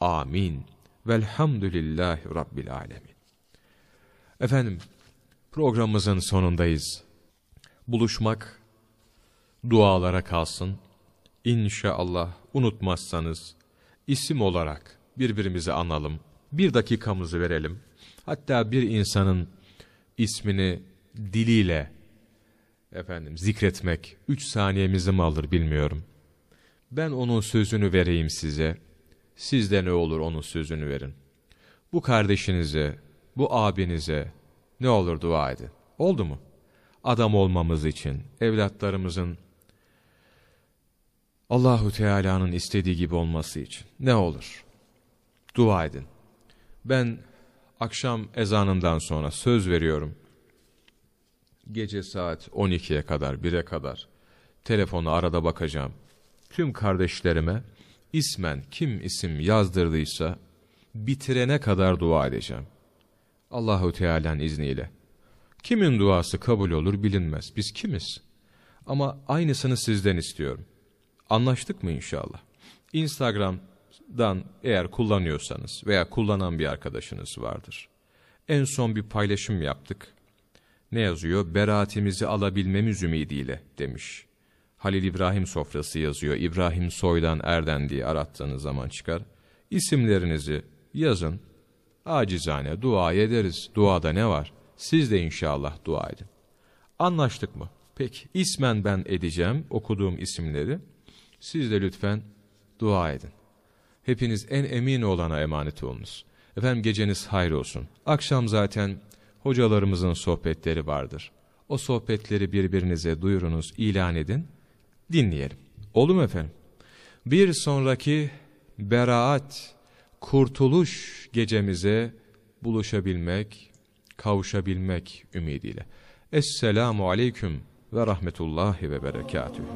Amin. Velhamdülillahi Rabbil alemin. Efendim, programımızın sonundayız. Buluşmak dualara kalsın. İnşallah unutmazsanız isim olarak birbirimizi analım. Bir dakikamızı verelim. Hatta bir insanın ismini diliyle efendim zikretmek üç saniyemizi mi alır bilmiyorum. Ben onun sözünü vereyim size. Siz de ne olur onun sözünü verin. Bu kardeşinize, bu abinize ne olur dua edin. Oldu mu? Adam olmamız için, evlatlarımızın Allahu Teala'nın istediği gibi olması için ne olur? Dua edin. Ben akşam ezanından sonra söz veriyorum. Gece saat 12'ye kadar, 1'e kadar telefonu arada bakacağım. Tüm kardeşlerime ismen kim isim yazdırdıysa bitirene kadar dua edeceğim. Allahu Teala'nın izniyle. Kimin duası kabul olur bilinmez. Biz kimiz? Ama aynısını sizden istiyorum. Anlaştık mı inşallah? Instagram'dan eğer kullanıyorsanız veya kullanan bir arkadaşınız vardır. En son bir paylaşım yaptık. Ne yazıyor? Beraatimizi alabilmemiz ümidiyle demiş. Halil İbrahim sofrası yazıyor. İbrahim Soydan Erden diye arattığınız zaman çıkar. İsimlerinizi yazın. Acizane dua ederiz. Duada ne var? Siz de inşallah dua edin. Anlaştık mı? Peki ismen ben edeceğim okuduğum isimleri. Siz de lütfen dua edin. Hepiniz en emin olana emanet olunuz. Efendim geceniz hayır olsun. Akşam zaten hocalarımızın sohbetleri vardır. O sohbetleri birbirinize duyurunuz, ilan edin, dinleyelim. Olur mu efendim? Bir sonraki beraat, kurtuluş gecemize buluşabilmek, kavuşabilmek ümidiyle. Esselamu aleyküm ve rahmetullahi ve berekatühü.